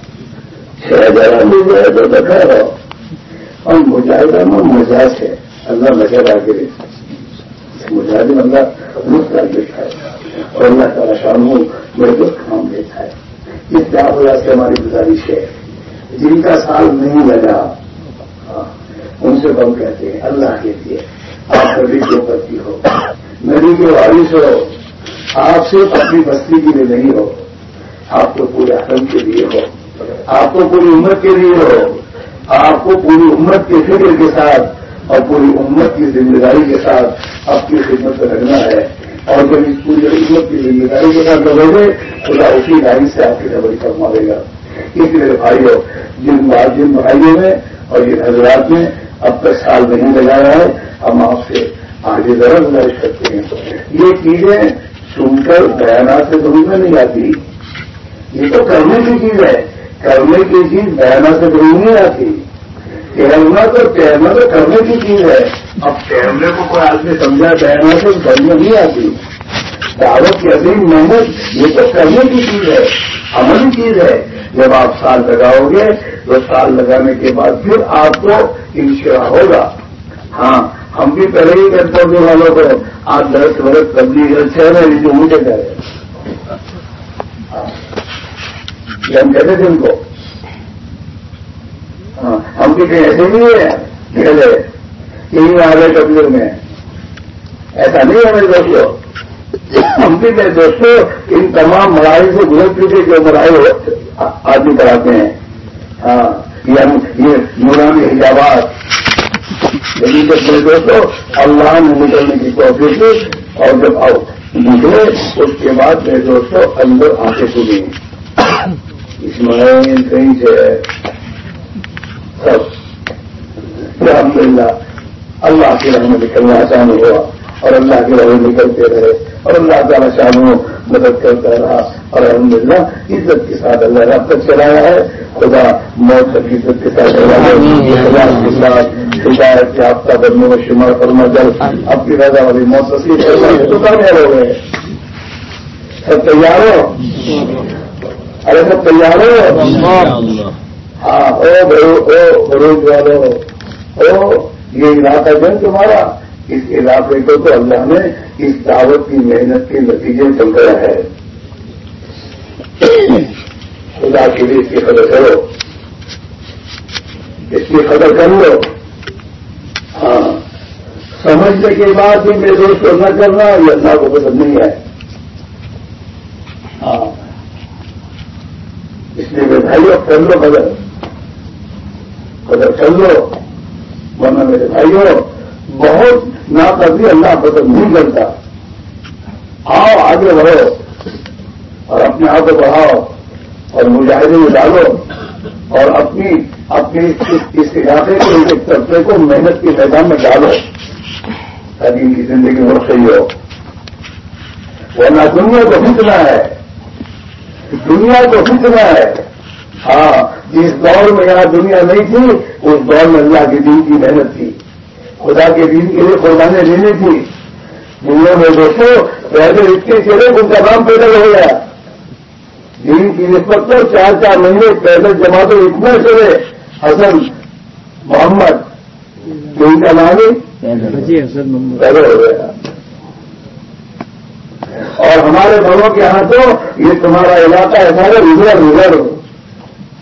S1: چھ ہزار مل تو بتا اور مجاہدہ میں مزہ سے اللہ نظر آگے مجاہدے اللہ لطف کر دیتا ہے اور اللہ تعالیٰ شام ہوں میرے کو کام دیتا ہے اس چار ہزار سے ہماری گزارش ہے جن کا سال نہیں لگا ان سے کم کہتے ہیں اللہ کے لیے آپ کبھی جو کرتی ہو ندی کے وارث ہو آپ صرف اپنی بستی کے لیے نہیں ہو آپ کو پورے حرم کے لیے ہو آپ کو پوری امت کے لیے ہو، آپ کو پوری امت کے فکر کے ساتھ اور پوری امت کی ذمہ داری کے ساتھ آپ کی خدمت میں رکھنا ہے۔ اور جب اس پوری امت کی ذمہ داری کے ساتھ لگو گے خدا اسی لائن سے آپ کی ڈبری فرما دے گا۔ اس لیے بھائیوں جن جن بھائیوں میں اور جن حضرات میں اب تک سال نہیں لگایا ہے، ہم آپ سے آگے ذرا گزارش کرتے ہیں۔ یہ چیزیں سن کر بیانات سے دور میں نہیں آتی۔ یہ تو کرنے کی چیز ہے۔ کرنے کی چیز بہنا سے ضرور نہیں آتی۔ ٹہلنا تو ٹہلنا تو کرنے کی چیز ہے۔ اب ٹہلنے کو کوئی آدمی سمجھا بہنا سے کرنے نہیں آتی۔ دعوت کی عظیم محنت یہ تو کرنے کی چیز ہے عملی چیز ہے۔ جب آپ سال لگاؤ گے، تو سال لگانے کے بعد پھر آپ کو انشرا ہوگا۔ ہاں ہم بھی پہلے ہی کرتے ہیں والوں کو آپ دس برس تبدیلی چھ مہینے جو مجھے کرے ہم کہتے تھے ان کو۔ ہاں، ہم بھی کہیں ایسے نہیں ہے پہلے یہی آ رہے تبلیغ میں ایسا نہیں ہے میرے دوستوں۔ ہم بھی کہتے دوستوں، ان تمام مرائی سے گزر چکے جو مرائی آدمی کراتے ہیں۔ ہاں یہ نورانی حجابات۔ لیکن جب میرے دوستوں، اللہ نے نکلنے کی کوشش کی اور جب نکلے اس کے بعد میرے دوستوں اندر آنکھیں سنی اسماعیل کہیں سے ہے سب الحمد للہ اللہ کے رحم نکلنا آسان ہوا اور اللہ کے رحم نکلتے رہے اور اللہ تعالیٰ شاموں مدد کرتا رہا اور الحمد للہ عزت کے ساتھ اللہ رب تک چلایا ہے۔ خدا موت کی عزت کے ساتھ چلایا خدا کے ساتھ ہدایت کے آپ کا بننے میں شمار فرما جل اب کی رضا والی موت تصویر تو کامیاب ہو گئے۔ سب تیار ہو؟ ارے سب تیار ہو۔ ہاں او روز او یہ علاقہ جن تمہارا اس علاقے کو تو اللہ نے اس دعوت کی محنت کے نتیجے چل رہا ہے۔ خدا کے لیے اس کی قدر کرو۔ اس کی قدر کر لو۔ ہاں سمجھنے کے بعد بھی میرے دوست کو نہ کرنا یہ اللہ کو پسند نہیں ہے۔ ہاں۔ اس لیے میرے بھائیوں کر لو بدل بدل کر لو۔ ورنہ میرے بھائیوں، بہت نہ کبھی اللہ بدل نہیں کرتا آؤ، آگے بڑھو۔ اور اپنے آپ کو بڑھاؤ۔ اور مجاہدے میں ڈالو۔ اور اپنی اپنی اس علاقے کے ایک طبقے کو محنت کے میدان میں ڈالو۔ تاکہ ان کی زندگی بہت صحیح ہو۔ ورنہ دنیا کو جتنا ہے۔ دنیا کو فتنا ہے۔ ہاں جس دور میں یہاں دنیا نہیں تھی اس دور میں اللہ کے دین کی محنت تھی۔ خدا کے دین کے لیے قربانیں لینی تھی۔ دنیا میں دوستوں پہلے اتنے چلے ان کا نام پیدل ہو گیا۔ دین کی نسبت پر چار چار مہینے پیدل جمع تو اتنا چلے حسن محمد کا نام ہی پیدل ہو گیا۔ اور ہمارے بڑوں کے یہاں تو یہ تمہارا علاقہ ہے، سارے ریزر ریزر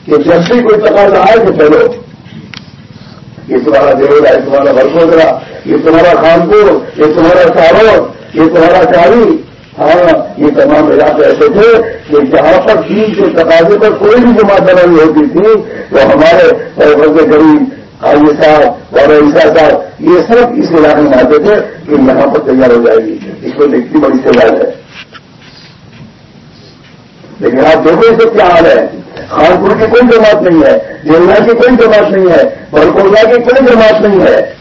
S1: کہ جب بھی کوئی تقاضا آئے تو چلو۔ یہ تمہارا دیولا یہ تمہارا برکوترا یہ تمہارا خانپور یہ تمہارا سارو یہ تمہارا چاری ہاں یہ تمام علاقے ایسے تھے کہ جہاں پر چین کے تقاضے پر کوئی بھی جماعت بنانی ہوتی تھی، تو ہمارے غریب آئی صاحب اور عیسا صاحب، یہ سب اس علاقے میں آتے تھے کہ یہاں پر تیار ہو جائے گی۔ اس کو دیکھتی بڑی سوال ہے۔ لیکن آپ دیکھو اسے کیا حال ہے؟ خانپور کی کوئی جماعت نہیں ہے جمنا کی کوئی جماعت نہیں ہے، بلکوزہ کی کوئی جماعت نہیں ہے۔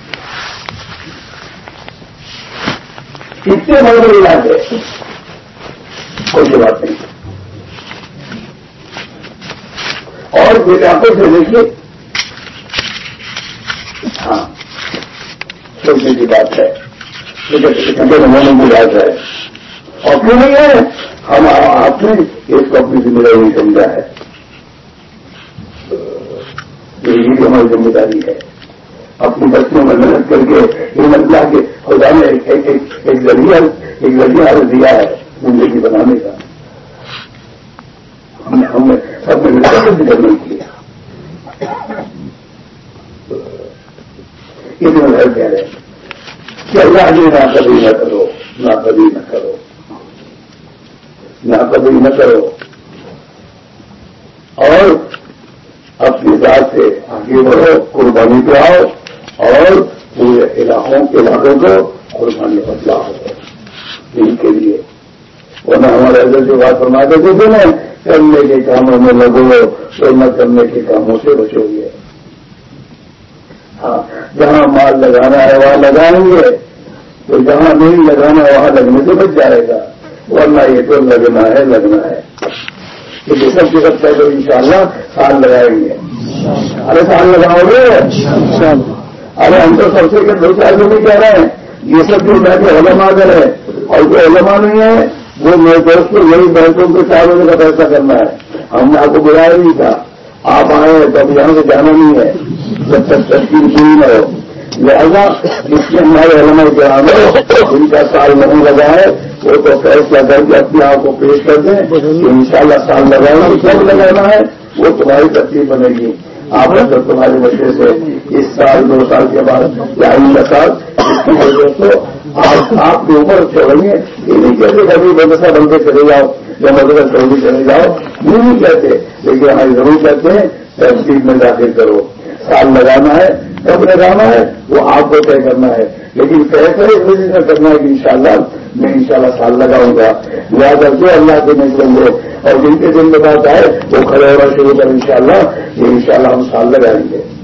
S1: اتنے بڑے علاقے کوئی بات نہیں۔ اور علاقوں سے دیکھیے ہاں سوچنے کی بات ہے۔ ہونے کی بات ہے۔ اور کیوں نہیں ہے ہم آپ نے اس کو اپنی ذمہ داری سمجھا ہے۔ یہ ہماری ذمہ داری ہے۔ اپنی بچوں میں محنت کر کے یہ اللہ کے خدا نے ایک ذریعہ ایک ذریعہ دیا ہے زندگی بنانے کا۔ ہم نے ہم نے سب نے ذکر نہیں کیا۔ اتنے گھر کہہ رہے کہ اللہ جی نہ کبھی نہ کرو نہ کبھی نہ کرو۔ نہ کبھی نہ کرو۔ اور اپنی ذات سے آگے بڑھو، قربانی پہ آؤ اور پورے علاقوں کے علاقوں کو قربانی بدلاؤ ان کے لیے۔ ورنہ ہمارے ادھر جو بات فرما دیتے تھے نا، کرنے کے کاموں میں لگو تو نہ کرنے کے کاموں سے بچو گے۔ ہاں جہاں مال لگانا ہے وہاں لگائیں گے، تو جہاں نہیں لگانا ہے وہاں لگنے سے بچ جائے گا۔ ورنہ یہ تو لگنا ہے لگنا ہے۔ یہ سب کے سب پہلے ان شاء اللہ سال لگائیں گے۔ ارے سال لگاؤ گے؟ ارے ہم تو سب سے دو چار دن کہہ رہے ہیں۔ یہ سب جو بیٹھے علما گر ہے اور کوئی علما نہیں ہے وہ میرے دوست کو یہی بینکوں کو چار بجے کا فیصلہ کرنا ہے۔ ہم نے آپ کو بلایا نہیں تھا۔ آپ آئے تو اب یہاں سے جانا نہیں ہے۔ جب تک تشکیل پوری نہ ہو۔ لہٰذا اس لیے ہمارے علماء کرام ہے جن کا سال نہیں لگا ہے وہ تو فیصلہ کر کے اپنے آپ کو پیش کر دیں کہ ان شاء اللہ سال لگانا کب لگانا ہے، وہ تمہاری ترتیب بنے گی۔ آپ نے تو تمہارے بچے سے اس سال، دو سال کے بعد یا آئندہ سال، اس کی وجہ سے آپ کے اوپر چڑھیں گے۔ یہ نہیں کہتے کبھی مدرسہ بن کے چلے جاؤ، یا مدرسہ کبھی چلے جاؤ، یہ نہیں کہتے، لیکن ہمیں ضرور کہتے ہیں تحصیل میں داخل کرو۔ سال لگانا ہے کب لگانا ہے؟ وہ آپ کو طے کرنا ہے۔ لیکن طے کر اس وجہ سے کرنا ہے کہ انشاءاللہ میں انشاءاللہ سال لگاؤں گا۔ لہٰذا جو اللہ کے نہیں چل اور جن کے دن میں بات آئے، وہ کھڑے ہونا شروع کر انشاءاللہ، یہ انشاءاللہ ہم سال لگائیں گے۔